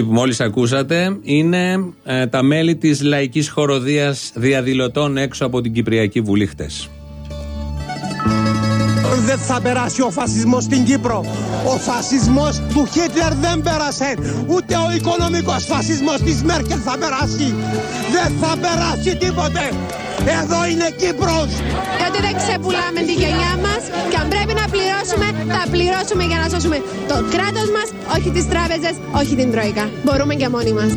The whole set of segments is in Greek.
Αυτοί που μόλις ακούσατε είναι ε, τα μέλη της λαϊκής χοροδίας διαδηλωτών έξω από την Κυπριακή Βουλή χτες. Δεν θα περάσει ο φασισμός στην Κύπρο. Ο φασισμός του Χίτλερ δεν πέρασε. Ούτε ο οικονομικός φασισμός της Μέρκελ θα περάσει. Δεν θα περάσει τίποτε. Εδώ είναι Κύπρος. Γιατί δεν ξεπουλάμε τη γενιά μας και αν πρέπει να πληρώσουμε, θα πληρώσουμε για να σώσουμε το κράτος μας, όχι τις τράπεζες, όχι την Τρόικα. Μπορούμε και μόνοι μας.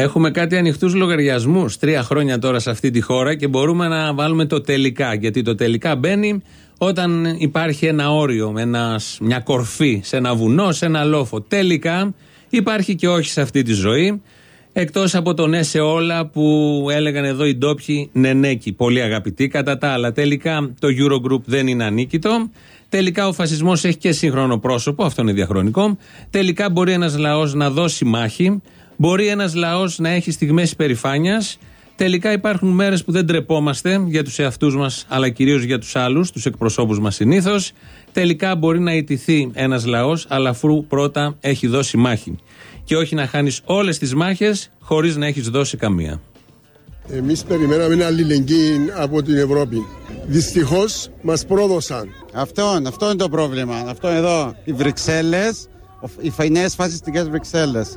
Έχουμε κάτι ανοιχτούς λογαριασμούς τρία χρόνια τώρα σε αυτή τη χώρα και μπορούμε να βάλουμε το τελικά. Γιατί το τελικά μπαίνει όταν υπάρχει ένα όριο, ένας, μια κορφή σε ένα βουνό, σε ένα λόφο. Τελικά υπάρχει και όχι σε αυτή τη ζωή. Εκτός από το ναι σε όλα που έλεγαν εδώ οι ντόπιοι νενέκι, πολύ αγαπητοί. Κατά τα άλλα, τελικά το Eurogroup δεν είναι ανίκητο. Τελικά ο φασισμός έχει και σύγχρονο πρόσωπο, αυτό είναι διαχρονικό. Τελικά μπορεί ένας λαός να δώσει μάχη. Μπορεί ένας λαός να έχει στιγμές υπερηφάνεια. Τελικά υπάρχουν μέρες που δεν τρεπόμαστε για τους εαυτούς μας, αλλά κυρίως για τους άλλους, τους εκπροσώπους μας συνήθως. Τελικά μπορεί να ιτηθεί ένας λαός, αλλά αφού πρώτα έχει δώσει μάχη. Και όχι να χάνεις όλες τις μάχες χωρίς να έχεις δώσει καμία. Εμείς περιμέναμε αλληλεγγύη από την Ευρώπη. Δυστυχώς μας πρόδωσαν. Αυτό, αυτό είναι το πρόβλημα. Αυτό εδώ. Οι Βρυξέλλες, οι φαϊνές φασιστικέ Βρυξέλλες.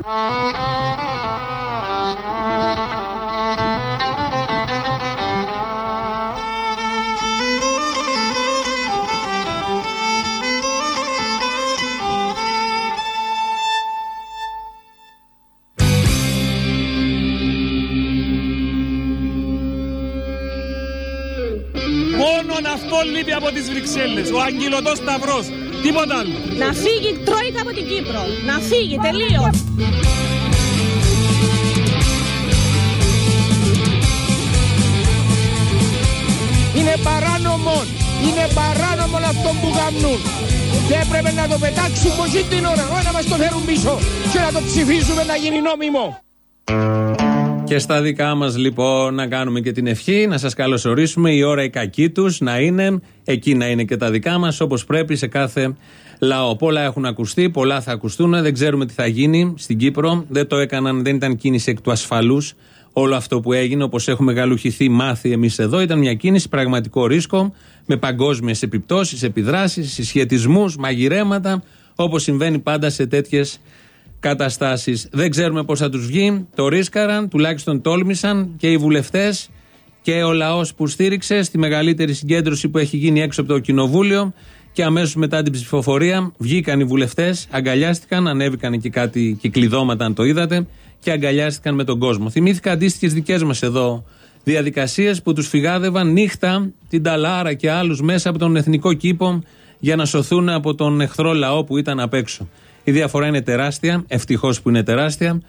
Μόνον αυτό λείπει από τις Βρυξέλλες, ο αγγελωτός σταυρός, τίποτα άλλο. Να φύγει η Τρόικα από την Κύπρο. Να φύγει, τελείως. Είναι παράνομο. Είναι παράνομο αυτό που κάνουν. Και έπρεπε να το πετάξουν πως την ώρα. Όχι να μας το φέρουν πίσω. Και να το ψηφίσουμε να γίνει νόμιμο. Και στα δικά μας λοιπόν να κάνουμε και την ευχή, να σας καλωσορίσουμε. Η ώρα η κακή τους να είναι, εκεί να είναι και τα δικά μας, όπως πρέπει σε κάθε λαό. Πολλά έχουν ακουστεί, πολλά θα ακουστούν. Δεν ξέρουμε τι θα γίνει στην Κύπρο. Δεν το έκαναν, δεν ήταν κίνηση εκ του ασφαλούς. Όλο αυτό που έγινε, όπως έχουμε γαλουχηθεί, μάθει εμείς εδώ, ήταν μια κίνηση πραγματικό ρίσκο, με παγκόσμιες επιπτώσεις, επιδράσεις, συσχετισμούς, μαγειρέματα, όπως συμβαίνει πάντα σε τέτοιες καταστάσεις. Δεν ξέρουμε πώς θα τους βγει. Το ρίσκαραν, τουλάχιστον τόλμησαν και οι βουλευτές και ο λαός που στήριξε στη μεγαλύτερη συγκέντρωση που έχει γίνει έξω από το κοινοβούλιο. Και αμέσως μετά την ψηφοφορία βγήκαν οι βουλευτές, αγκαλιάστηκαν, ανέβηκαν και κάτι κυκλειδώματα, αν το είδατε, και αγκαλιάστηκαν με τον κόσμο. Θυμήθηκα αντίστοιχες δικές μας εδώ διαδικασίες που τους φυγάδευαν νύχτα την Ταλάρα και άλλους μέσα από τον εθνικό κήπο για να σωθούν από τον εχθρό λαό που ήταν απ' έξω. Η διαφορά είναι τεράστια. Ευτυχώς που είναι τεράστια.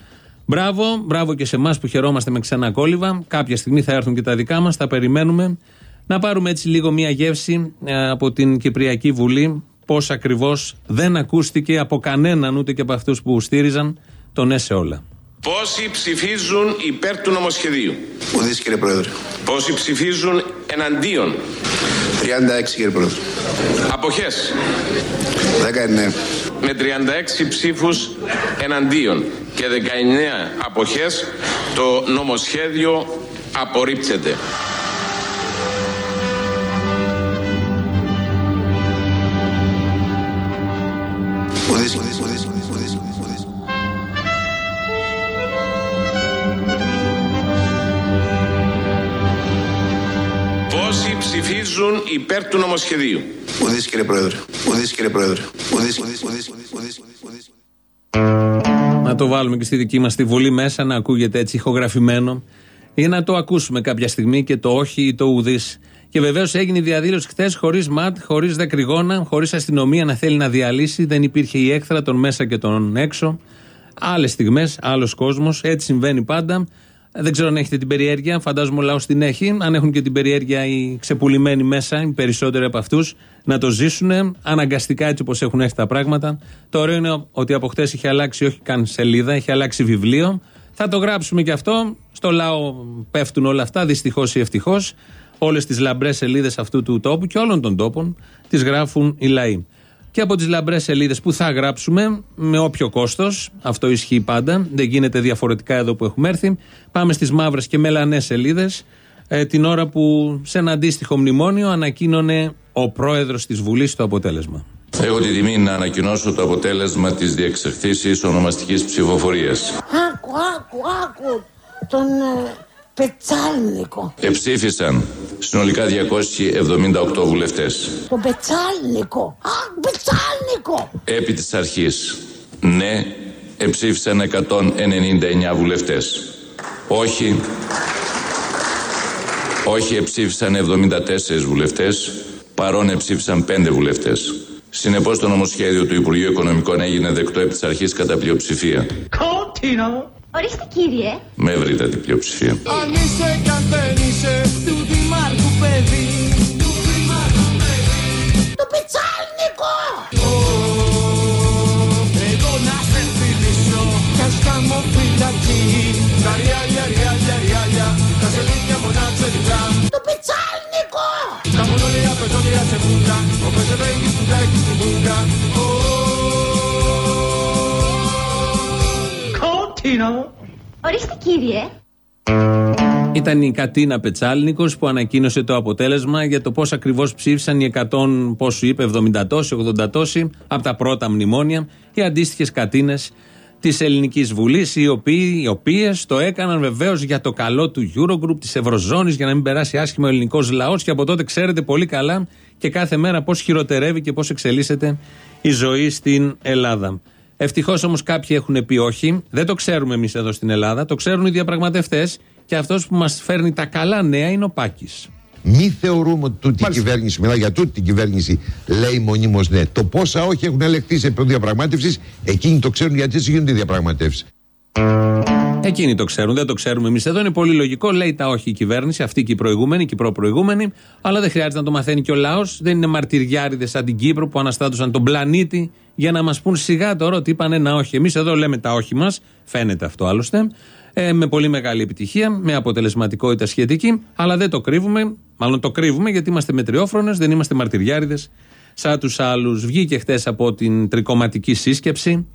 Μπράβο, μπράβο και σε εμάς που χαιρόμαστε με ξανά κόλληβα. Κάποια στιγμή θα έρθουν και τα δικά μας, τα περιμένουμε. Να πάρουμε έτσι λίγο μία γεύση ε, από την Κυπριακή Βουλή. Πώς ακριβώς δεν ακούστηκε από κανέναν ούτε και από αυτούς που στήριζαν το ναι σε όλα. Πόσοι ψηφίζουν υπέρ του νομοσχεδίου; Ουδής κύριε Πρόεδρε. Πόσοι ψηφίζουν εναντίον; 36 κύριε Πρόεδρε. Αποχές; 19. Με 36 ψήφους εναντίον και 19 αποχές το νομοσχέδιο απορρίπτεται. Πόσοι ψηφίζουν υπέρ του νομοσχεδίου. Ουδής κύριε Πρόεδρε. Ουδής κύριε Πρόεδρε. Ουδής, ουδής, ουδής, ουδής, ουδής, ουδής. Να το βάλουμε και στη δική μας τη Βουλή μέσα να ακούγεται έτσι ηχογραφημένο ή να το ακούσουμε κάποια στιγμή και το όχι ή το ουδής. Και βεβαίως έγινε η διαδήλωση χθες χωρίς ματ, χωρίς δακρυγόνα, χωρίς αστυνομία να θέλει να διαλύσει. Δεν υπήρχε η έκθρα των μέσα και των έξω. Άλλες στιγμές, άλλος κόσμος. Έτσι συμβαίνει πάντα. Δεν ξέρω αν έχετε την περιέργεια, φαντάζομαι ο λαός την έχει. Αν έχουν και την περιέργεια οι ξεπουλημένοι μέσα, οι περισσότεροι από αυτούς, να το ζήσουν αναγκαστικά έτσι όπως έχουν έρθει τα πράγματα. Το ωραίο είναι ότι από χτες έχει αλλάξει όχι καν σελίδα, έχει αλλάξει βιβλίο. Θα το γράψουμε και αυτό. Στο λαό πέφτουν όλα αυτά, δυστυχώς ή ευτυχώς. Όλες τις λαμπρές σελίδες αυτού του τόπου και όλων των τόπων τις γράφουν οι λαοί. Και από τις λαμπρές σελίδες που θα γράψουμε, με όποιο κόστος, αυτό ισχύει πάντα, δεν γίνεται διαφορετικά εδώ που έχουμε έρθει, πάμε στις μαύρες και μελανές σελίδες, ε, την ώρα που σε ένα αντίστοιχο μνημόνιο ανακοίνωνε ο πρόεδρος της Βουλής το αποτέλεσμα. Έχω τη τιμή να ανακοινώσω το αποτέλεσμα της διεξεχθήσης ονομαστικής ψηφοφορίας. Άκου, άκου, άκου τον ε, Πετσάλνικο. Εψήφισαν συνολικά 278 βουλευτές. Τον Πετσάλνικο. Α, Πετσάλνικο. Επί της αρχής, ναι, εψήφισαν 199 βουλευτές. Όχι, όχι εψήφισαν 74 βουλευτές, παρόν εψήφισαν 5 βουλευτές. Συνεπώς το νομοσχέδιο του Υπουργείου Οικονομικών έγινε δεκτό επί της αρχής κατά πλειοψηφία. Κόντινο. Ορίστε κύριε. Με ευρύτατη πλειοψηφία. Αν είσαι κι αν δεν είσαι του Δημάρχου παιδί Το Πετσάλνικο. Διπλά Το Πετσάλνικο. Τα μονόλια πετώνια σε βούγκα Ο Πεζεβέγγις του τάκι στην βούγκα Κόντινο. Ορίστε κύριε. Ήταν η Κατίνα Πετσάλνικος που ανακοίνωσε το αποτέλεσμα για το πώς ακριβώς ψήφισαν οι 100, πόσου είπε, 70 τόσοι, 80 τόσοι από τα πρώτα μνημόνια, οι αντίστοιχες Κατίνες της Ελληνικής Βουλής, οι, οποίοι, οι οποίες το έκαναν βεβαίως για το καλό του Eurogroup, της Ευρωζώνης, για να μην περάσει άσχημα ο ελληνικός λαός. Και από τότε ξέρετε πολύ καλά και κάθε μέρα πώς χειροτερεύει και πώς εξελίσσεται η ζωή στην Ελλάδα. Ευτυχώς όμως κάποιοι έχουν πει όχι. Δεν το ξέρουμε εμείς εδώ στην Ελλάδα. Το ξέρουν οι διαπραγματευτές. Και αυτός που μας φέρνει τα καλά νέα είναι ο Πάκης. Μη θεωρούμε ότι τούτη η κυβέρνηση, μιλάω για τούτη την κυβέρνηση, λέει μονίμως ναι. Το πόσα όχι έχουν ελεγχθεί σε επίπεδο διαπραγμάτευσης, εκείνοι το ξέρουν γιατί έτσι γίνονται οι διαπραγματεύσεις. Εκείνοι το ξέρουν, δεν το ξέρουμε εμείς εδώ. Είναι πολύ λογικό. Λέει τα όχι η κυβέρνηση, αυτή και η προηγούμενη και η προπροηγούμενη. Αλλά δεν χρειάζεται να το μαθαίνει και ο λαός. Δεν είναι μαρτυριάριδες σαν την Κύπρο που αναστάτωσαν τον πλανήτη για να μας πούν σιγά τώρα ότι είπαν ένα όχι. Εμείς εδώ λέμε τα όχι μας. Φαίνεται αυτό άλλωστε. Ε, με πολύ μεγάλη επιτυχία, με αποτελεσματικότητα σχετική. Αλλά δεν το κρύβουμε. Μάλλον το κρύβουμε γιατί είμαστε μετριόφρονες, δεν είμαστε μαρτυριάριδες σαν τους άλλους. Βγήκε χτε από την τρικοματική σύσκεψη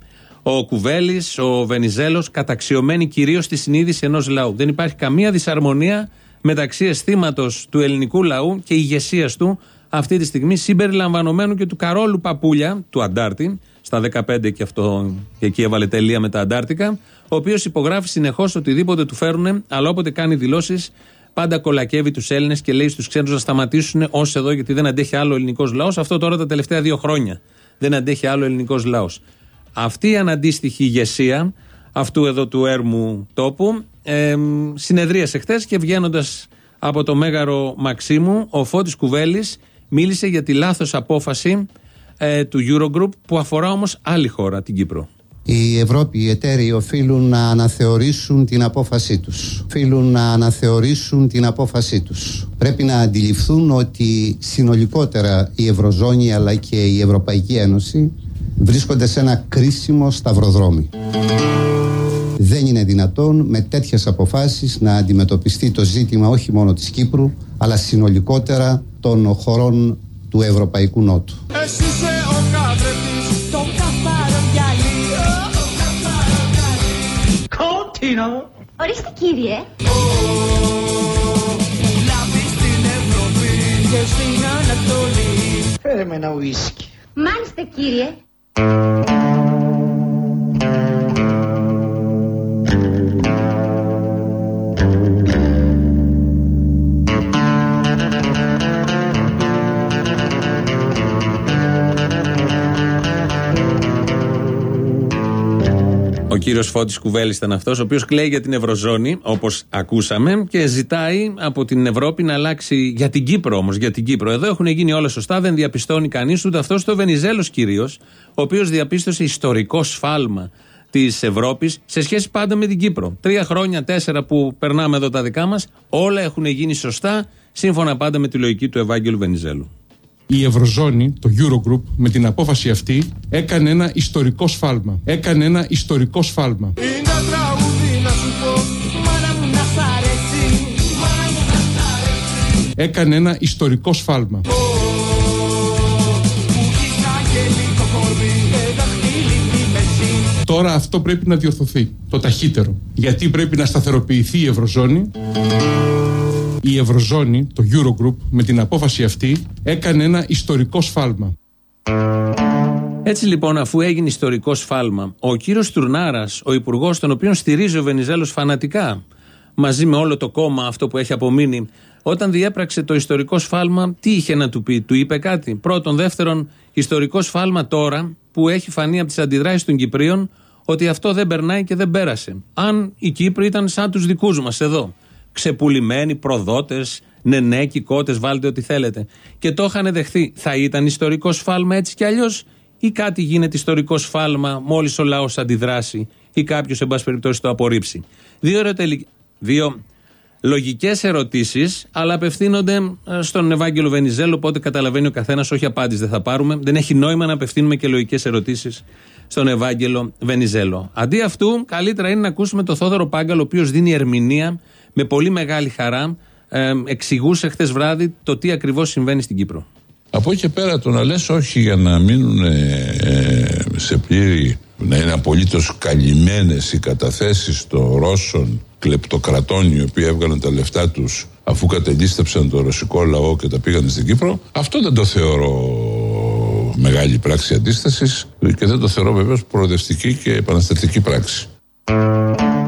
ο Κουβέλης, ο Βενιζέλος, καταξιωμένοι κυρίως στη συνείδηση ενός λαού. Δεν υπάρχει καμία δυσαρμονία μεταξύ αισθήματος του ελληνικού λαού και ηγεσίας του αυτή τη στιγμή, συμπεριλαμβανομένου και του Καρόλου Παπούλια, του Αντάρτη, στα 15 και αυτό και εκεί έβαλε τελεία με τα Αντάρτικα, ο οποίος υπογράφει συνεχώς οτιδήποτε του φέρουν, αλλά όποτε κάνει δηλώσεις, πάντα κολακεύει τους Έλληνες και λέει στους ξένους να σταματήσουν ως εδώ, γιατί δεν αντέχει άλλο ελληνικός λαός. Αυτό τώρα τα τελευταία δύο χρόνια. Δεν αντέχει άλλο ελληνικός λαός. Αυτή η αναντίστοιχη ηγεσία αυτού εδώ του έρμου τόπου ε, συνεδρίασε χθες και βγαίνοντας από το μέγαρο Μαξίμου, ο Φώτης Κουβέλης μίλησε για τη λάθος απόφαση ε, του Eurogroup που αφορά όμως άλλη χώρα, την Κύπρο. Η Ευρώπη, οι εταίροι οφείλουν να αναθεωρήσουν την απόφασή τους. Οφείλουν να αναθεωρήσουν την απόφασή τους. Πρέπει να αντιληφθούν ότι συνολικότερα η Ευρωζώνη αλλά και η Ευρωπαϊκή Ένωση βρίσκονται σε ένα κρίσιμο σταυροδρόμι. Δεν είναι δυνατόν με τέτοιες αποφάσεις να αντιμετωπιστεί το ζήτημα όχι μόνο της Κύπρου αλλά συνολικότερα των χωρών του Ευρωπαϊκού Νότου. Εσύ Κόντινο. Ορίστε κύριε. Λάβει στην Ευρώπη και στην Ανατολή Φέρε με ένα ουίσκι. Μάλιστα κύριε. Ο κύριος Φώτης Κουβέλης ήταν αυτός, ο οποίος κλαίει για την Ευρωζώνη, όπως ακούσαμε, και ζητάει από την Ευρώπη να αλλάξει. Για την Κύπρο όμως, για την Κύπρο. Εδώ έχουν γίνει όλα σωστά, δεν διαπιστώνει κανείς, ούτε αυτός το Βενιζέλος κυρίως, ο οποίος διαπίστωσε ιστορικό σφάλμα. της Ευρώπης σε σχέση πάντα με την Κύπρο. Τρία χρόνια, τέσσερα που περνάμε εδώ τα δικά μας, όλα έχουν γίνει σωστά, σύμφωνα πάντα με τη λογική του Ευάγγελου Βενιζέλου. Η Ευρωζώνη, το Eurogroup, με την απόφαση αυτή έκανε ένα ιστορικό σφάλμα. Έκανε ένα ιστορικό σφάλμα. Είναι τραγούδι να σου πω Μάνα μου να σ' αρέσει Μάνα μου να σ' αρέσει Έκανε ένα ιστορικό σφάλμα. Που έχεις αγγελικό κορμί Και δαχτυλί στη μέση Τώρα αυτό πρέπει να διορθωθεί το ταχύτερο. Γιατί πρέπει να σταθεροποιηθεί η Ευρωζώνη; Η Ευρωζώνη, το Eurogroup, με την απόφαση αυτή έκανε ένα ιστορικό σφάλμα. Έτσι λοιπόν, αφού έγινε ιστορικό σφάλμα, ο κύριος Τουρνάρας, ο υπουργός, τον οποίο στηρίζει ο Βενιζέλος φανατικά, μαζί με όλο το κόμμα αυτό που έχει απομείνει, όταν διέπραξε το ιστορικό σφάλμα, τι είχε να του πει, του είπε κάτι; Πρώτον, δεύτερον, ιστορικό σφάλμα τώρα που έχει φανεί από τις αντιδράσεις των Κυπρίων ότι αυτό δεν περνάει και δεν πέρασε. Αν οι Κύπροι ήταν σαν τους δικούς μας εδώ, ξεπουλημένοι, προδότες, νενέκοι, κότες, βάλτε ό,τι θέλετε, και το είχαν δεχθεί, θα ήταν ιστορικό σφάλμα έτσι κι αλλιώς, ή κάτι γίνεται ιστορικό σφάλμα μόλις ο λαός αντιδράσει ή κάποιος, εν πάση περιπτώσει, το απορρίψει. Δύο, ερωτελι... Δύο λογικές ερωτήσεις, αλλά απευθύνονται ε, στον Ευάγγελο Βενιζέλο, οπότε καταλαβαίνει ο καθένας, όχι απάντηση δεν θα πάρουμε. Δεν έχει νόημα να απευθύνουμε και λογικές ερωτήσεις στον Ευάγγελο Βενιζέλο. Αντί αυτού, καλύτερα είναι να ακούσουμε τον Θόδωρο Πάγκαλο, ο οποίος δίνει ερμηνεία με πολύ μεγάλη χαρά. Ε, εξηγούσε χθες βράδυ το τι ακριβώς συμβαίνει στην Κύπρο. Από εκεί και πέρα το να λες όχι για να μείνουν ε, σε πλήρη, να είναι απολύτως καλυμμένες οι καταθέσεις των Ρώσων κλεπτοκρατών οι οποίοι έβγαλαν τα λεφτά τους αφού κατελίστεψαν το ρωσικό λαό και τα πήγαν στην Κύπρο αυτό δεν το θεωρώ μεγάλη πράξη αντίστασης και δεν το θεωρώ βεβαίως προοδευτική και επαναστατική πράξη.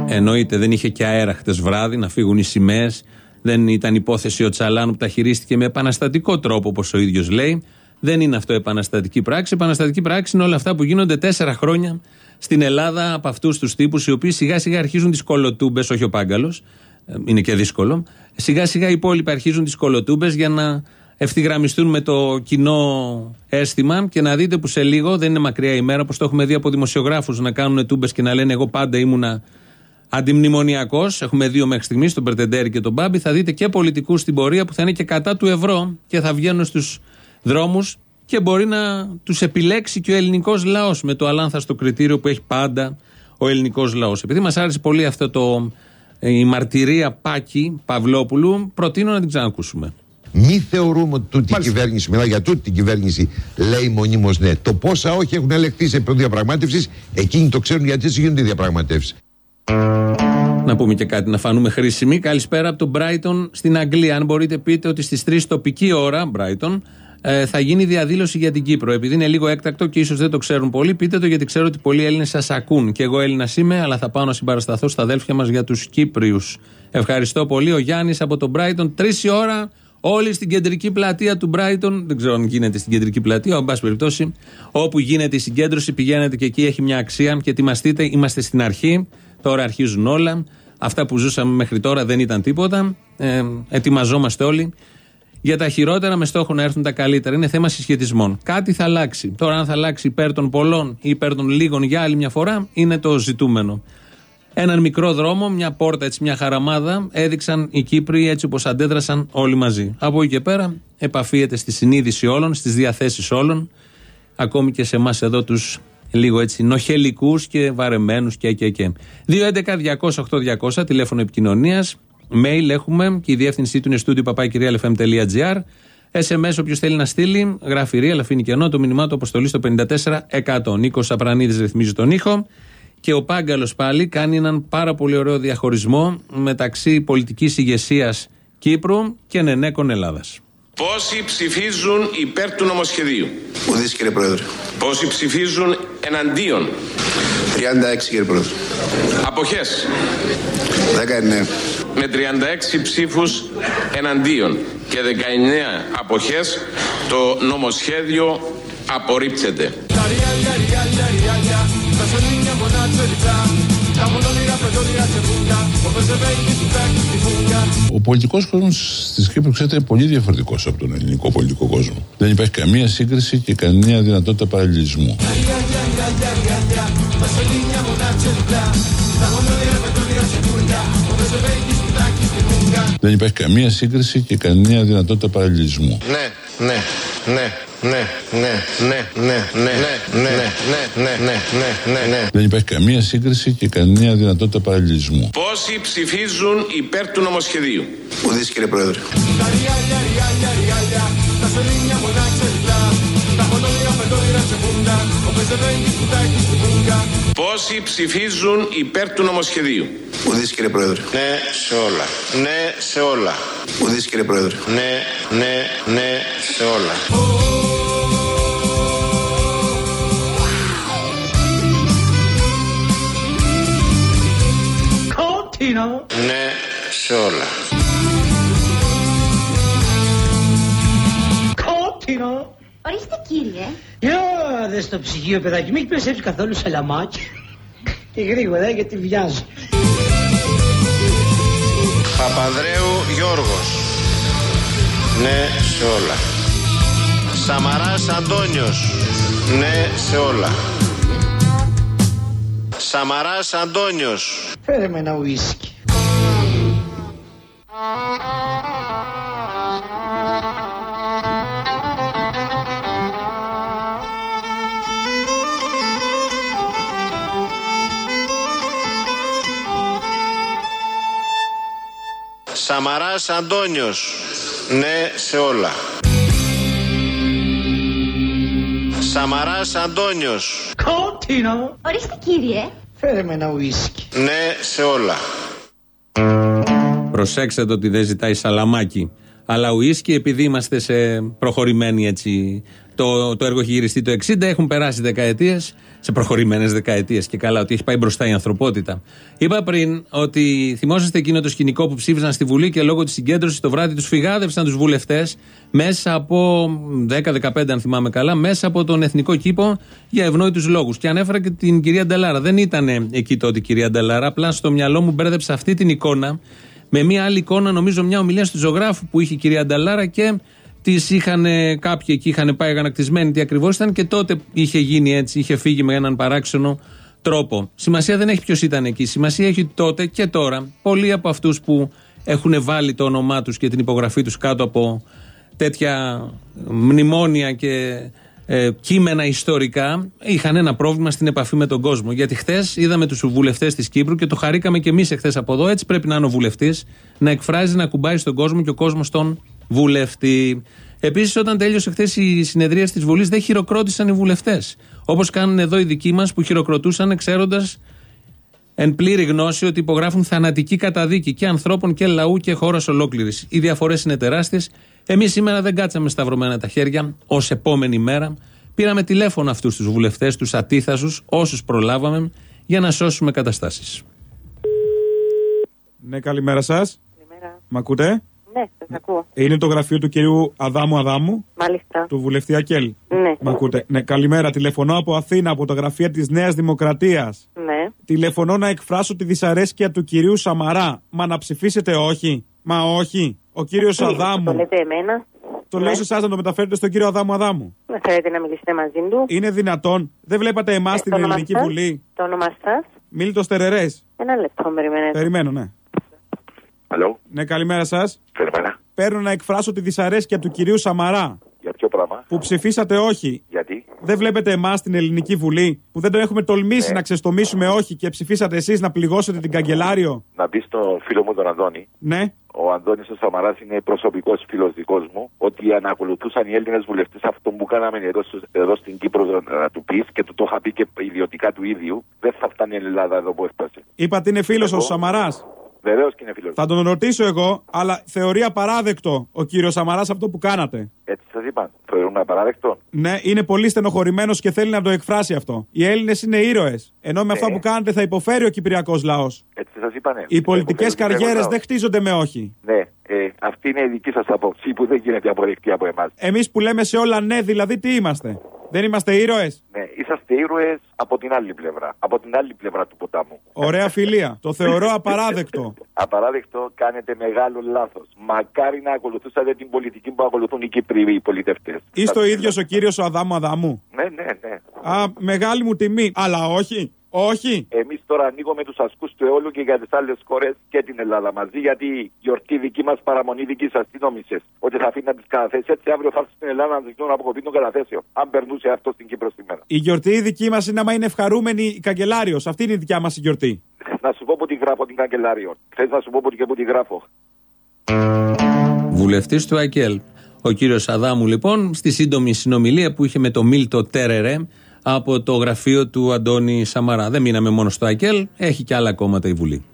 Εννοείται, δεν είχε και αέρα χτες βράδυ να φύγουν οι σημαίες. Δεν ήταν υπόθεση ο Τσαλάνου που τα χειρίστηκε με επαναστατικό τρόπο, όπως ο ίδιος λέει. Δεν είναι αυτό επαναστατική πράξη. Επαναστατική πράξη είναι όλα αυτά που γίνονται τέσσερα χρόνια στην Ελλάδα από αυτούς τους τύπους, οι οποίοι σιγά σιγά αρχίζουν τις κολοτούμπες, όχι ο Πάγκαλος. Είναι και δύσκολο. Σιγά σιγά οι υπόλοιποι αρχίζουν τις κολοτούμπες για να ευθυγραμμιστούν με το κοινό αίσθημα και να δείτε που σε λίγο, δεν είναι μακριά ημέρα, όπως το έχουμε δει από δημοσιογράφους να κάνουν τούμπες και να λένε Εγώ πάντα ήμουνα αντιμνημονιακός. Έχουμε δύο μέχρι στιγμής, τον Περτεντέρη και τον Μπάμπη. Θα δείτε και πολιτικούς στην πορεία που θα είναι και κατά του ευρώ και θα βγαίνουν στους δρόμους και μπορεί να τους επιλέξει και ο ελληνικός λαός με το αλάνθαστο κριτήριο που έχει πάντα ο ελληνικός λαός. Επειδή μας άρεσε πολύ αυτό το, η μαρτυρία Πάκη Παυλόπουλου, προτείνω να την ξανακούσουμε. Μη θεωρούμε ότι τούτη η κυβέρνηση, μιλάω για τούτη την κυβέρνηση, λέει μονίμως ναι. Το πόσα όχι έχουν ελεγχθεί σε επίπεδο διαπραγμάτευσης, εκείνοι το ξέρουν γιατί έτσι γίνονται οι διαπραγματεύσεις. Να πούμε και κάτι, να φανούμε χρήσιμοι. Καλησπέρα από τον Brighton στην Αγγλία. Αν μπορείτε, πείτε ότι στις 3 τοπική ώρα, Brighton, ε, θα γίνει διαδήλωση για την Κύπρο. Επειδή είναι λίγο έκτακτο και ίσως δεν το ξέρουν πολλοί, πείτε το γιατί ξέρω ότι πολλοί Έλληνες σας ακούν. Και εγώ Έλληνας είμαι, αλλά θα πάω να συμπαρασταθώ στα αδέλφια μας για τους Κύπριους. Ευχαριστώ πολύ. Ο Γιάννης από τον Brighton, 3 η ώρα. Όλοι στην κεντρική πλατεία του Brighton, δεν ξέρω αν γίνεται στην κεντρική πλατεία, εν πάση περιπτώσει, όπου γίνεται η συγκέντρωση, πηγαίνετε και εκεί έχει μια αξία και ετοιμαστείτε. Είμαστε στην αρχή, τώρα αρχίζουν όλα. Αυτά που ζούσαμε μέχρι τώρα δεν ήταν τίποτα. Ε, ετοιμαζόμαστε όλοι για τα χειρότερα με στόχο να έρθουν τα καλύτερα. Είναι θέμα συσχετισμών. Κάτι θα αλλάξει. Τώρα, αν θα αλλάξει υπέρ των πολλών ή υπέρ των λίγων για άλλη μια φορά, είναι το ζητούμενο. Έναν μικρό δρόμο, μια πόρτα, έτσι, μια χαραμάδα, έδειξαν οι Κύπροι έτσι όπως αντέδρασαν όλοι μαζί. Από εκεί και πέρα, επαφίεται στη συνείδηση όλων, στις διαθέσεις όλων, ακόμη και σε εμάς εδώ τους λίγο έτσι νοχελικούς και βαρεμένους και και και. 211-200-8200, τηλέφωνο επικοινωνίας. Mail έχουμε και η διεύθυνσή του είναι στούντιο παπάκυριαλεφm.gr. SMS, όποιος θέλει να στείλει, γράφει ρία, αλλά αφήνει κενό το μήνυμά του αποστολής στο 54%. Νίκος Απρανίδη ρυθμίζει τον ήχο. Και ο Πάγκαλος πάλι κάνει έναν πάρα πολύ ωραίο διαχωρισμό μεταξύ πολιτικής ηγεσίας Κύπρου και νενέκων Ελλάδας. Πόσοι ψηφίζουν υπέρ του νομοσχεδίου; Ουδής κύριε Πρόεδρε. Πόσοι ψηφίζουν εναντίον; 36 κύριε Πρόεδρε. Αποχές; 19. Με 36 ψήφους εναντίον και 19 αποχές το νομοσχέδιο απορρίπτεται. Ο πολιτικός κόσμος τη Κύπρου, ξέρετε, είναι πολύ διαφορετικός από τον ελληνικό πολιτικό κόσμο. Δεν υπάρχει καμία σύγκριση και καμία δυνατότητα παραλληλισμού. μονάτσελα Τα γονδόλια με τον Ιρατσεκούρια Ο Βεζεβέγγις κουτάκι στην Κούγκα Δεν υπάρχει καμία σύγκριση και καμία δυνατότητα παραλληλισμού. Ναι, ναι, ναι, ναι, ναι, ναι, ναι, ναι, ναι, ναι, ναι, ναι, ναι, ναι, ναι, ναι. Δεν υπάρχει καμία σύγκριση και καμία δυνατότητα παραλληλισμού. Πόσοι ψηφίζουν υπέρ του νομοσχεδίου. Ουδής κύριε Πρόεδρε. Τα ριάλια, ριάλια, ριάλια Τα σελίνια μονάτσελα Τα γονδόλια με τον Ιρατσεκούρια Ο Βεζεβέγγις κουτάκι στην Κούγκα Πόσοι ψηφίζουν υπέρ του νομοσχεδίου; Ουδής κύριε Πρόεδρε. Ναι σε όλα. Ναι σε όλα. Ουδής κύριε Πρόεδρε. Ναι, ναι, ναι σε όλα. Κόκκινο. Ναι σε όλα. Κόκκινο. Ορίστε κύριε. Για δε στο ψυγείο παιδάκι, μην έχει περισσέψει καθόλου σαλαμάκι. Και γρήγορα γιατί βιάζει. Παπανδρέου Γιώργος. Ναι σε όλα. Σαμαράς Αντώνιος. Ναι σε όλα. Σαμαράς Αντώνιος. Φέρε με ένα ουίσκι. Σαμαράς Αντώνιος. Ναι σε όλα. Σαμαράς Αντώνιος. Κόκκινο. Ορίστε κύριε. Φέρε με ένα ουίσκι. Ναι σε όλα. Προσέξτε το ότι δεν ζητάει σαλαμάκι. Αλλά ουίσκι, επειδή είμαστε σε προχωρημένη έτσι. Το, το έργο έχει γυριστεί το 60, έχουν περάσει δεκαετίες, σε προχωρημένες δεκαετίες και καλά, ότι έχει πάει μπροστά η ανθρωπότητα. Είπα πριν ότι θυμόσαστε εκείνο το σκηνικό που ψήφισαν στη Βουλή και λόγω της συγκέντρωσης το βράδυ τους φυγάδευσαν τους βουλευτές μέσα από 10-15, αν θυμάμαι καλά, μέσα από τον εθνικό κήπο για ευνόητους λόγους. Και ανέφερα και την κυρία Ντελάρα. Δεν ήταν εκεί τότε η κυρία Ντελάρα, απλά στο μυαλό μου μπέρδεψε αυτή την εικόνα με μια άλλη εικόνα, νομίζω, μια ομιλία του ζωγράφου που είχε η κυρία Νταλάρα και τη είχαν κάποιοι εκεί, είχαν πάει αγανακτισμένοι τι ακριβώς ήταν και τότε είχε γίνει έτσι, είχε φύγει με έναν παράξενο τρόπο. Σημασία δεν έχει ποιος ήταν εκεί. Σημασία έχει τότε και τώρα πολλοί από αυτούς που έχουν βάλει το όνομά τους και την υπογραφή τους κάτω από τέτοια μνημόνια και ε, κείμενα ιστορικά είχαν ένα πρόβλημα στην επαφή με τον κόσμο. Γιατί χθες είδαμε τους βουλευτές της Κύπρου και το χαρήκαμε και εμείς εχθές από εδώ. Έτσι πρέπει να είναι ο βουλευτής, να εκφράζει, να κουμπάει στον κόσμο και ο κόσμος τον βουλευτή. Επίσης, όταν τέλειωσε χθες η συνεδρία της Βουλής, δεν χειροκρότησαν οι βουλευτές. Όπως κάνουν εδώ οι δικοί μας που χειροκροτούσαν ξέροντας εν πλήρη γνώση ότι υπογράφουν θανατική καταδίκη και ανθρώπων και λαού και χώρας ολόκληρης. Οι διαφορές είναι τεράστιες. Εμείς σήμερα δεν κάτσαμε σταυρωμένα τα χέρια ως επόμενη μέρα. Πήραμε τηλέφωνο αυτούς τους βουλευτές, τους ατίθασους, όσους προλάβαμε, για να σώσουμε καταστάσεις. Ναι, καλημέρα σας. Καλημέρα. Μ' ακούτε; Ναι, σας ακούω. Είναι το γραφείο του κυρίου Αδάμου Αδάμου, Μάλιστα. του βουλευτή Ακέλ. Ναι. Μ' ακούτε; Ναι, καλημέρα. Τηλεφωνώ από Αθήνα, από τα γραφεία της Νέας Δημοκρατίας. Ναι. Τηλεφωνώ να εκφράσω τη δυσαρέσκεια του κυρίου Σαμαρά. Μα να ψηφίσετε όχι; Μα όχι; Ο κύριος Τι, Το Αδάμου. λέτε εμένα. Το λέω σε εσάς να το μεταφέρετε στον κύριο Αδάμου Αδάμου. Δεν θέλετε να μιλήσετε μαζί του. Είναι δυνατόν. Δεν βλέπατε εμάς Ε, στην το όνομα Ελληνική σας; Βουλή. Το όνομα σας; Μίλητος Τερερές. Ένα λεπτό, περιμένετε. Περιμένω, ναι. Αλλό, Ναι, καλημέρα σας. καλημέρα. Παίρνω να εκφράσω τη δυσαρέσκεια του κυρίου Σαμαρά. Για ποιο πράγμα, Που ψηφίσατε όχι. γιατί, Δεν βλέπετε εμάς στην Ελληνική Βουλή που δεν το έχουμε τολμήσει Ναι. να ξεστομίσουμε όχι και ψηφίσατε εσείς να πληγώσετε την καγκελάριο. να πει στον φίλο μου τον Αντώνη, Ναι. Ο Αντώνης ο Σαμαράς είναι προσωπικός φίλος δικός μου, ότι αν ακολουθούσαν οι Έλληνες βουλευτές αυτό που κάναμε εδώ, στο- εδώ στην Κύπρο να του πεις και του το είχα πει και ιδιωτικά του ίδιου, δεν θα φτάνει η Ελλάδα εδώ που έφτασε. Είπατε είναι φίλος Εγώ. ο Σαμαράς. Βεβαίως και είναι φίλος. Θα τον ρωτήσω εγώ, αλλά θεωρεί απαράδεκτο ο κύριος Σαμαράς αυτό που κάνατε. Έτσι σας είπα. Θεωρούν απαράδεκτο. Ναι, είναι πολύ στενοχωρημένος και θέλει να το εκφράσει αυτό. Οι Έλληνες είναι ήρωες. Ενώ με αυτά Ναι. που κάνετε θα υποφέρει ο Κυπριακός λαός. Έτσι σας είπα, ναι. Οι πολιτικές Υποφέρει ο καριέρες Κυπριακός δεν χτίζονται με όχι. λαός. Ναι, ε, αυτή είναι η δική σας άποψη που δεν γίνεται αποδεκτή από εμάς. Εμείς που λέμε σε όλα ναι, δηλαδή τι είμαστε; Δεν είμαστε ήρωες; Ναι, είσαστε ήρωες από την άλλη πλευρά. Από την άλλη πλευρά του ποτάμου. Ωραία φιλία. Το θεωρώ απαράδεκτο. Απαράδεκτο, κάνετε μεγάλο λάθος. Μακάρι να ακολουθούσατε την πολιτική που ακολουθούν οι Κύπροι πολιτευτέ. Είστε ο ίδιος ο κύριος Αδάμου Αδάμου; Ναι, ναι, ναι. Α, μεγάλη μου τιμή. Αλλά όχι. Όχι. Εμείς τώρα ανοίγω με τους ασκούς του αιώλου και για τις άλλες χώρες και την Ελλάδα μαζί, γιατί η γιορτή δική μας παραμονή δική σας τι νόμισες. Ότι θα αφήνει να τις καταθέσει έτσι, αύριο θα έρθει στην Ελλάδα να ζητούν αποκοπή των καταθέσεων. Αν περνούσε αυτό στην Κύπρο σήμερα. Η γιορτή η δική μας είναι άμα είναι ευχαρούμενη η καγκελάριος. Αυτή είναι η δικιά μας η γιορτή. Να σου πω που τη γράφω την καγκελάριο. Θες να σου πω που και που τη γράφω. Βουλευτής του ΑΚΕΛ. Ο κύριος Αδάμου, λοιπόν, στη σύντομη συνομιλία που είχε με το Μίλτο Τέρερε από το γραφείο του Αντώνη Σαμαρά. Δεν μείναμε μόνο στο ΑΚΕΛ, έχει και άλλα κόμματα η Βουλή.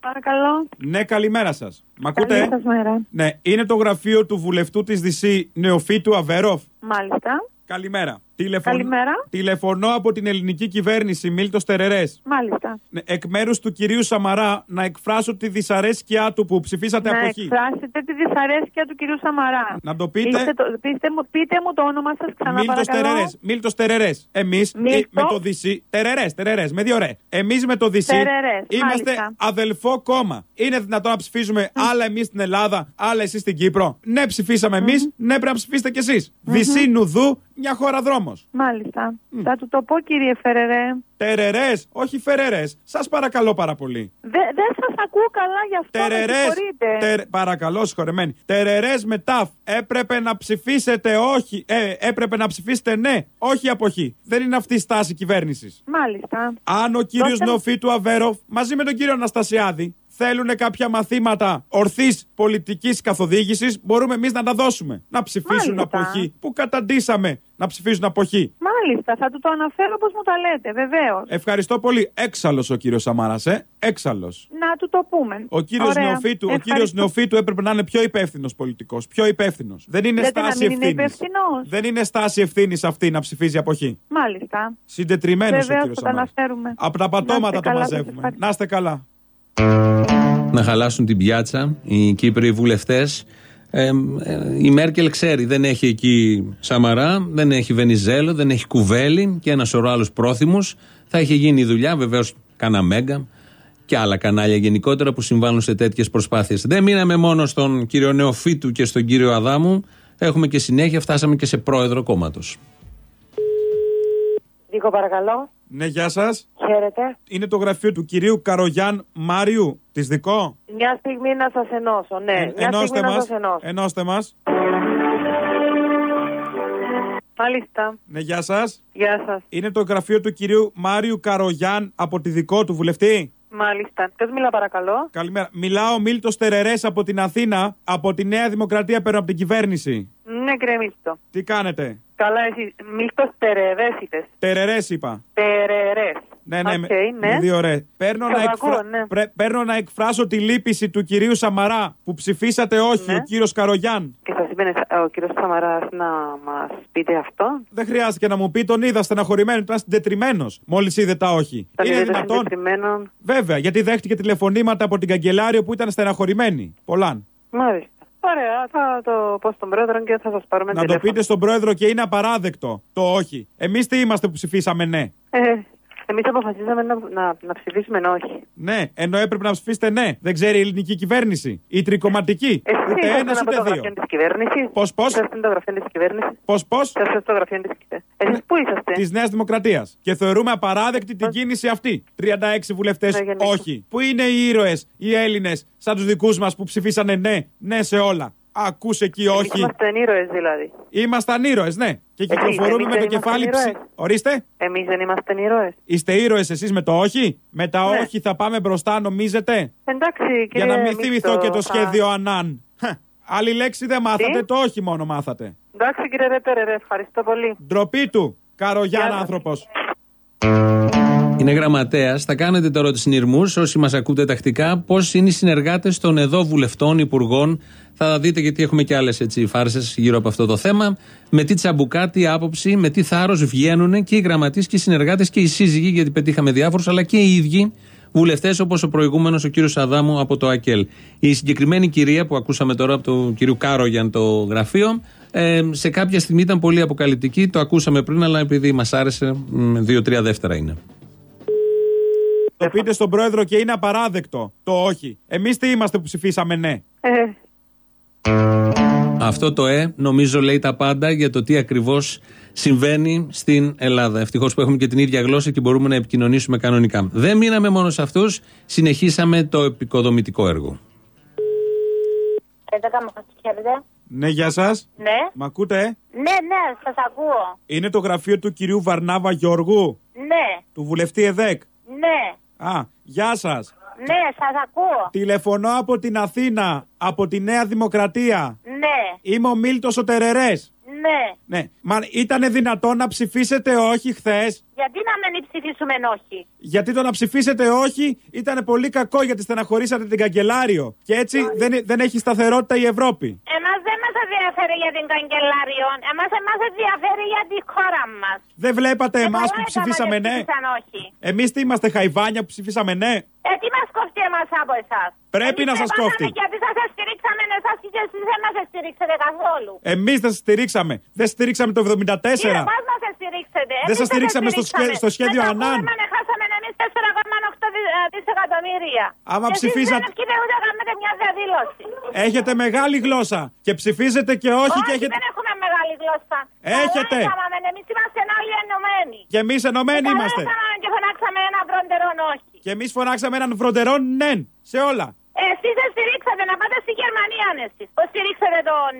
Παρακαλώ. Ναι, καλημέρα σας. Μ' ακούτε; Καλή σας μέρα. Ναι, είναι το γραφείο του βουλευτού της ΔΥΣΥ Νεοφύτου Αβέροφ. Μάλιστα. Καλημέρα. Τηλεφων... Καλημέρα. Τηλεφωνώ από την ελληνική κυβέρνηση Μίλτος Τερερές. Μάλιστα. Ναι, εκ μέρους του κυρίου Σαμαρά να εκφράσω τη δυσαρέσκειά του που ψηφίσατε να αποχή. εκφράσετε τη δυσαρέσκεια του κυρίου Σαμαρά. Να το πείτε. Είστε το, πείτε, μου, πείτε μου το όνομα σας ξανά Μίλτος παρακαλώ. Τερερές. Μίλτος Τερερές. Εμείς με το ΔΥΣΥ. Τερερές, τερερές. Με δύο ρε. Εμείς με το ΔΥΣΥ Τερερές, είμαστε μάλιστα. αδελφό κόμμα. Είναι δυνατόν να ψηφίζουμε άλλα εμείς στην Ελλάδα, άλλα εσείς στην Κύπρο. Ναι, ψηφίσαμε εμείς, ναι, πρέπει να ψηφίσετε κι εσείς. ΔΥΣΥ Νουδού, μια χώρα δρόμο. Μάλιστα. Θα του το πω κύριε Φερερέ. Τερερές, όχι φερερές. Σας παρακαλώ πάρα πολύ. Δε- Δεν σας ακούω καλά γι' αυτό. με Τερερές. συγχωρείτε. Παρακαλώ, συγχωρεμένοι. Τερερές με ταφ. Έπρεπε να ψηφίσετε όχι. Ε, έπρεπε να ψηφίσετε ναι, όχι αποχή. Δεν είναι αυτή η στάση κυβέρνησης. Μάλιστα. Αν ο κύριος Δώστε- Νεοφίτου Αβέροφ μαζί με τον κύριο Αναστασιάδη θέλουν κάποια μαθήματα ορθής πολιτικής καθοδήγησης, μπορούμε εμείς να τα δώσουμε. Να ψηφίσουν Μάλιστα. αποχή. Που καταντήσαμε να ψηφίσουν αποχή; Μάλιστα. Θα του το αναφέρω όπως μου τα λέτε. Βεβαίως. Ευχαριστώ πολύ. Έξαλλος ο κύριος Σαμάρας, ε. Έξαλλος. Να του το πούμε. Ο κύριος Ωραία. Νεοφίτου, ο Ευχαριστώ. κύριος Νεοφίτου έπρεπε να είναι πιο υπεύθυνος πολιτικός. Πιο υπεύθυνος. Δεν είναι Γιατί να στάση μην είναι ευθύνης. υπεύθυνος; Δεν είναι στάση ευθύνης αυτή να ψηφίζει αποχή. Μάλιστα. Συντετριμένος ο Βεβαίως κύριος θα το Σαμάρας. αναφέρουμε. Από τα Να πατώματα είστε το καλά, μαζεύουμε. σας ευχαριστώ. Να είστε καλά. Να χαλάσουν την πιάτσα οι Κύπροι βουλευτές. Ε, ε, η Μέρκελ ξέρει, δεν έχει εκεί Σαμαρά, δεν έχει Βενιζέλο, δεν έχει Κουβέλη και ένα σωρό άλλους πρόθυμους. Θα είχε γίνει η δουλειά, βεβαίως κάνα μέγα και άλλα κανάλια γενικότερα που συμβάλλουν σε τέτοιες προσπάθειες. Δεν μείναμε μόνο στον κύριο Νεοφίτου και στον κύριο Αδάμου. Έχουμε και συνέχεια, φτάσαμε και σε πρόεδρο κόμματος. Δίκο παρακαλώ. Ναι, γεια σας. Χαίρετε. Είναι το γραφείο του κυρίου Καρογιάν Μάριου. Της δικό; Μια στιγμή να σας ενώσω. Ναι, Ε, μια ενώστε στιγμή να μας. σας ενώσω. Ενώστε μας. Μάλιστα. Ναι, γεια σας. Γεια σας. Είναι το γραφείο του κυρίου Μάριου Καρογιάν από τη δικό του βουλευτή; Μάλιστα. Ποιο μιλά παρακαλώ. Καλημέρα. Μιλάω Μίλτο Τερερές από την Αθήνα, από τη Νέα Δημοκρατία παίρνω από την κυβέρνηση. Ναι, κύριε Μίλτο. Τι κάνετε; Καλά, εσύ. Μίλτος Τερερές είπες. Τερερές είπα. Τερερές. Ναι, ναι, με, Οκ, ναι. με δύο ρε. Παίρνω να, Σας εκφρα... ακούω, ναι. πρέ- παίρνω να εκφράσω τη λύπηση του κυρίου Σαμαρά που ψηφίσατε όχι, Ναι. ο κύριος Καρογιάν. Και σα είπε ο κύριος Σαμαράς να μας πείτε αυτό. Δεν χρειάστηκε να μου πει, τον είδα στεναχωρημένο, ήταν συντετριμένος. Μόλις είδε τα όχι. Τον Είναι είδατε δυνατόν; συντετριμένο. Βέβαια, γιατί δέχτηκε τηλεφωνήματα από την καγκελάριο που ήταν στεναχωρημένη. Πολλά. Μάλιστα. Ωραία, θα το πω στον πρόεδρο και θα σας πάρουμε Να το τηλέφωνο. πείτε στον πρόεδρο και είναι απαράδεκτο το όχι. Εμείς τι είμαστε που ψηφίσαμε ναι; Ε, Εμείς αποφασίσαμε να, να, να ψηφίσουμε όχι. Ναι, ενώ έπρεπε να ψηφίσετε ναι. Δεν ξέρει η ελληνική κυβέρνηση. Η τρικοματική. Εσείς Ούτε είσαστε ένας από ούτε το δύο. γραφείο της κυβέρνησης. Πώς, πώς; Είσαστε το γραφείο της κυβέρνησης. Πώς, πώς; Είσαστε στο γραφείο της κυβέρνησης. Εσείς πού είσαστε; Της Νέας Δημοκρατίας. Και θεωρούμε απαράδεκτη την κίνηση αυτή. 36 βουλευτές Να γεννήσω. όχι. Πού είναι οι ήρωες, οι Έλληνες, σαν τους δικούς μας που ψηφίσανε ναι, ναι σε όλα. Ακούς εκεί όχι. Είμαστε ήρωε δηλαδή. Ήμασταν ήρωε, ναι. Και κυκλοφορούμε εμείς με το δεν κεφάλι ήμασταν ψη... ήρωες. Ορίστε. Εμείς δεν είμαστε ήρωε. Είστε ήρωες εσείς με το όχι; Με τα Ναι. όχι θα πάμε μπροστά, νομίζετε; Εντάξει, Για κύριε να μην Μίκτο, θυμηθώ και το θα- σχέδιο Ανάν. Χα, Άλλη λέξη δεν μάθατε, Τι; το όχι μόνο μάθατε. Εντάξει, κύριε Ρέτερε, ρε, ευχαριστώ πολύ. Ντροπή του. Καρογιάν Γεια σας. άνθρωπος. Είναι γραμματέας. Θα κάνετε τώρα τους συνειρμούς, όσοι μας ακούτε τακτικά, πώς είναι οι συνεργάτες των εδώ βουλευτών, υπουργών. Θα δείτε γιατί έχουμε και άλλες φάρσες γύρω από αυτό το θέμα. Με τι τσαμπουκά, τι άποψη, με τι θάρρος βγαίνουν και οι γραμματείς και οι συνεργάτες και οι σύζυγοι, γιατί πετύχαμε διάφορους, αλλά και οι ίδιοι βουλευτές, όπως ο προηγούμενος ο κύριος Αδάμου από το ΑΚΕΛ. Η συγκεκριμένη κυρία που ακούσαμε τώρα από τον κύριο Κάρογιαν το γραφείο, ε, σε κάποια στιγμή ήταν πολύ αποκαλυπτική. Το ακούσαμε πριν, αλλά επειδή μας άρεσε, μ, δύο-τρία δεύτερα είναι. Το πείτε στον πρόεδρο και είναι απαράδεκτο το όχι. Εμείς τι είμαστε που ψηφίσαμε ναι. Ε, Αυτό το ε νομίζω λέει τα πάντα για το τι ακριβώς συμβαίνει στην Ελλάδα. Ευτυχώς που έχουμε και την ίδια γλώσσα και μπορούμε να επικοινωνήσουμε κανονικά. Δεν μείναμε μόνο σε αυτούς, συνεχίσαμε το επικοδομητικό έργο. Ναι, γεια σας. Ναι. Μ' ακούτε, ε; Ναι, ναι, σας ακούω. Είναι το γραφείο του κυρίου Βαρνάβα Γιώργου, Ναι, του βουλευτή ΕΔΕΚ; ναι, Α, γεια σας. ναι, σας ακούω. Τηλεφωνώ από την Αθήνα, από τη Νέα Δημοκρατία. Ναι, Είμαι ο Μίλτος ο Τερερές. ναι. Ναι, μα ήταν δυνατόν να ψηφίσετε όχι χθες; Γιατί να μην ψηφίσουμε όχι; Γιατί το να ψηφίσετε όχι ήταν πολύ κακό γιατί στεναχωρήσατε την καγκελάριο. Και έτσι δεν, δεν έχει σταθερότητα η Ευρώπη. Εμάς δεν μα ενδιαφέρει για την καγκελάριο. Εμάς εμάς ενδιαφέρει για τη χώρα μας. Δεν βλέπατε εμάς που ψηφίσαμε ναι; Ψήφισαν όχι. Εμείς τι είμαστε χαϊβάνια που ψηφίσαμε ναι; Ε, τι μας κόφτει εμάς από εσάς; Πρέπει να σας κόφτει. Γιατί σας στηρίξαμε εσάς και εσείς δεν μα στηρίξετε καθόλου. Εμείς δεν σας στηρίξαμε. Δεν στηρίξαμε το 74. Εμά μα στηρίξετε. Δεν σας στηρίξαμε στο σχέ- στο σχέδιο Ανάν. Δεν χάσαμε εμείς 4,8 δι- ε, δισεκατομμύρια. Άμα Και εσείς ψηφίζατε- Δεν ευκαιρία ούτε να κάνετε μια διαδήλωση. Έχετε μεγάλη γλώσσα. Και ψηφίζετε και όχι, και έχετε. δεν έχουμε μεγάλη γλώσσα. Έχετε. Εμείς είμαστε όλοι ενωμένοι. Και εμείς ενωμένοι Καλά είμαστε. έκαναμε και φωνάξαμε ένα προντερόν όχι. Και εμείς φωνάξαμε έναν φροντερό ναι σε όλα. Εσείς δεν στηρίξατε να πάτε στη Γερμανία αν εσείς. Πώς στηρίξατε τον,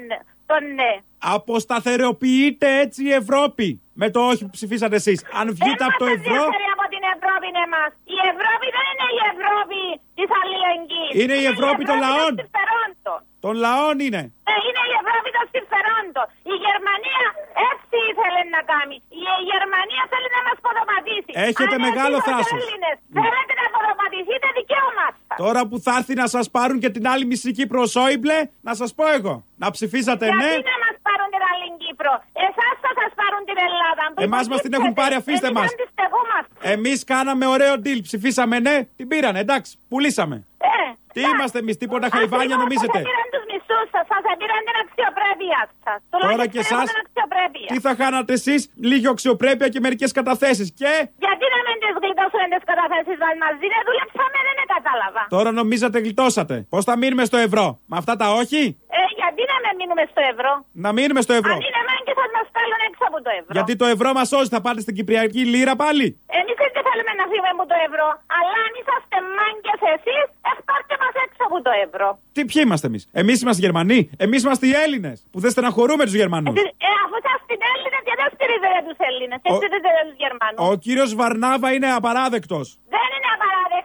τον ναι. Αποσταθεροποιείται έτσι η Ευρώπη. Με το όχι που ψηφίσατε εσείς. Αν βγείτε από το Δεν ευρώ. μας ενδιαφέρει από την Ευρώπη είναι εμάς. Η Ευρώπη δεν είναι η Ευρώπη της αλληλεγγύης. Είναι η Ευρώπη των λαών. των συμφερόντων. Των λαών είναι. Ε, είναι η Ευρώπη των συμφερόντων. Η Γερμανία έτσι ήθελε να κάνει. Η, η Γερμανία θέλει να μας ποδοματίσει. Έχετε Αν μεγάλο εσείς ως θράσος. Έλληνες Θέλετε να ποδοματηθείτε δικαίωμα σας. Τώρα που θα έρθει να σας πάρουν και την άλλη μισή Κύπρο Σόιμπλε, να σας πω εγώ. Να ψηφίσατε ναι. Γιατί να μας πάρουν την άλλη Κύπρο; Εσάς θα σας πάρουν την Ελλάδα. που Εμάς μας την έχουν υποτίθεται. πάρει, αφήστε Εμείς μας. αντιστεγούμαστε. Εμείς κάναμε ωραίο deal. Ψηφίσαμε ναι, την πήρανε. Εντάξει, πουλήσαμε. Ε, Τι είμαστε εμείς, τίποτα χαϊβάνια Ακριβώς, νομίζετε; Σας πήραν τους μισούς σας, σας πήραν την αξιοπρέπεια σας. Τώρα και Τουλάχιστον εσάς, έχουμε αξιοπρέπεια. τι θα χάνατε εσείς, λίγη αξιοπρέπεια και μερικές καταθέσεις. Και; Γιατί να μην τις γλιτώσουν τις καταθέσεις μας μαζί, δεν δουλέψαμε, δεν κατάλαβα. τώρα νομίζατε γλιτώσατε. Πώς θα μείνουμε στο ευρώ, με αυτά τα όχι, Ε, γιατί να μην μείνουμε στο ευρώ. να μείνουμε στο ευρώ. Αν είναι ανάγκη θα μας στέλνουν έξω από το ευρώ. Γιατί το ευρώ μας σώζει, θα πάτε στην Κυπριακή λίρα πάλι. Εμείς δεν θέλουμε να φύγουμε από το ευρώ, αλλά αν είσαστε μάγκες εσείς, ευπάρτε μας έξω από το ευρώ. Τι, ποιοι είμαστε εμείς; Εμείς είμαστε Γερμανοί. Εμείς είμαστε οι Έλληνες που δεν στεναχωρούμε τους Γερμανούς. Ε, αφού σας την Έλληνες και δεν στηρίζετε τους Έλληνες, και Ο- στηρίζετε τους Γερμανούς. Ο κύριος Βαρνάβα είναι απαράδεκτος. Δεν είναι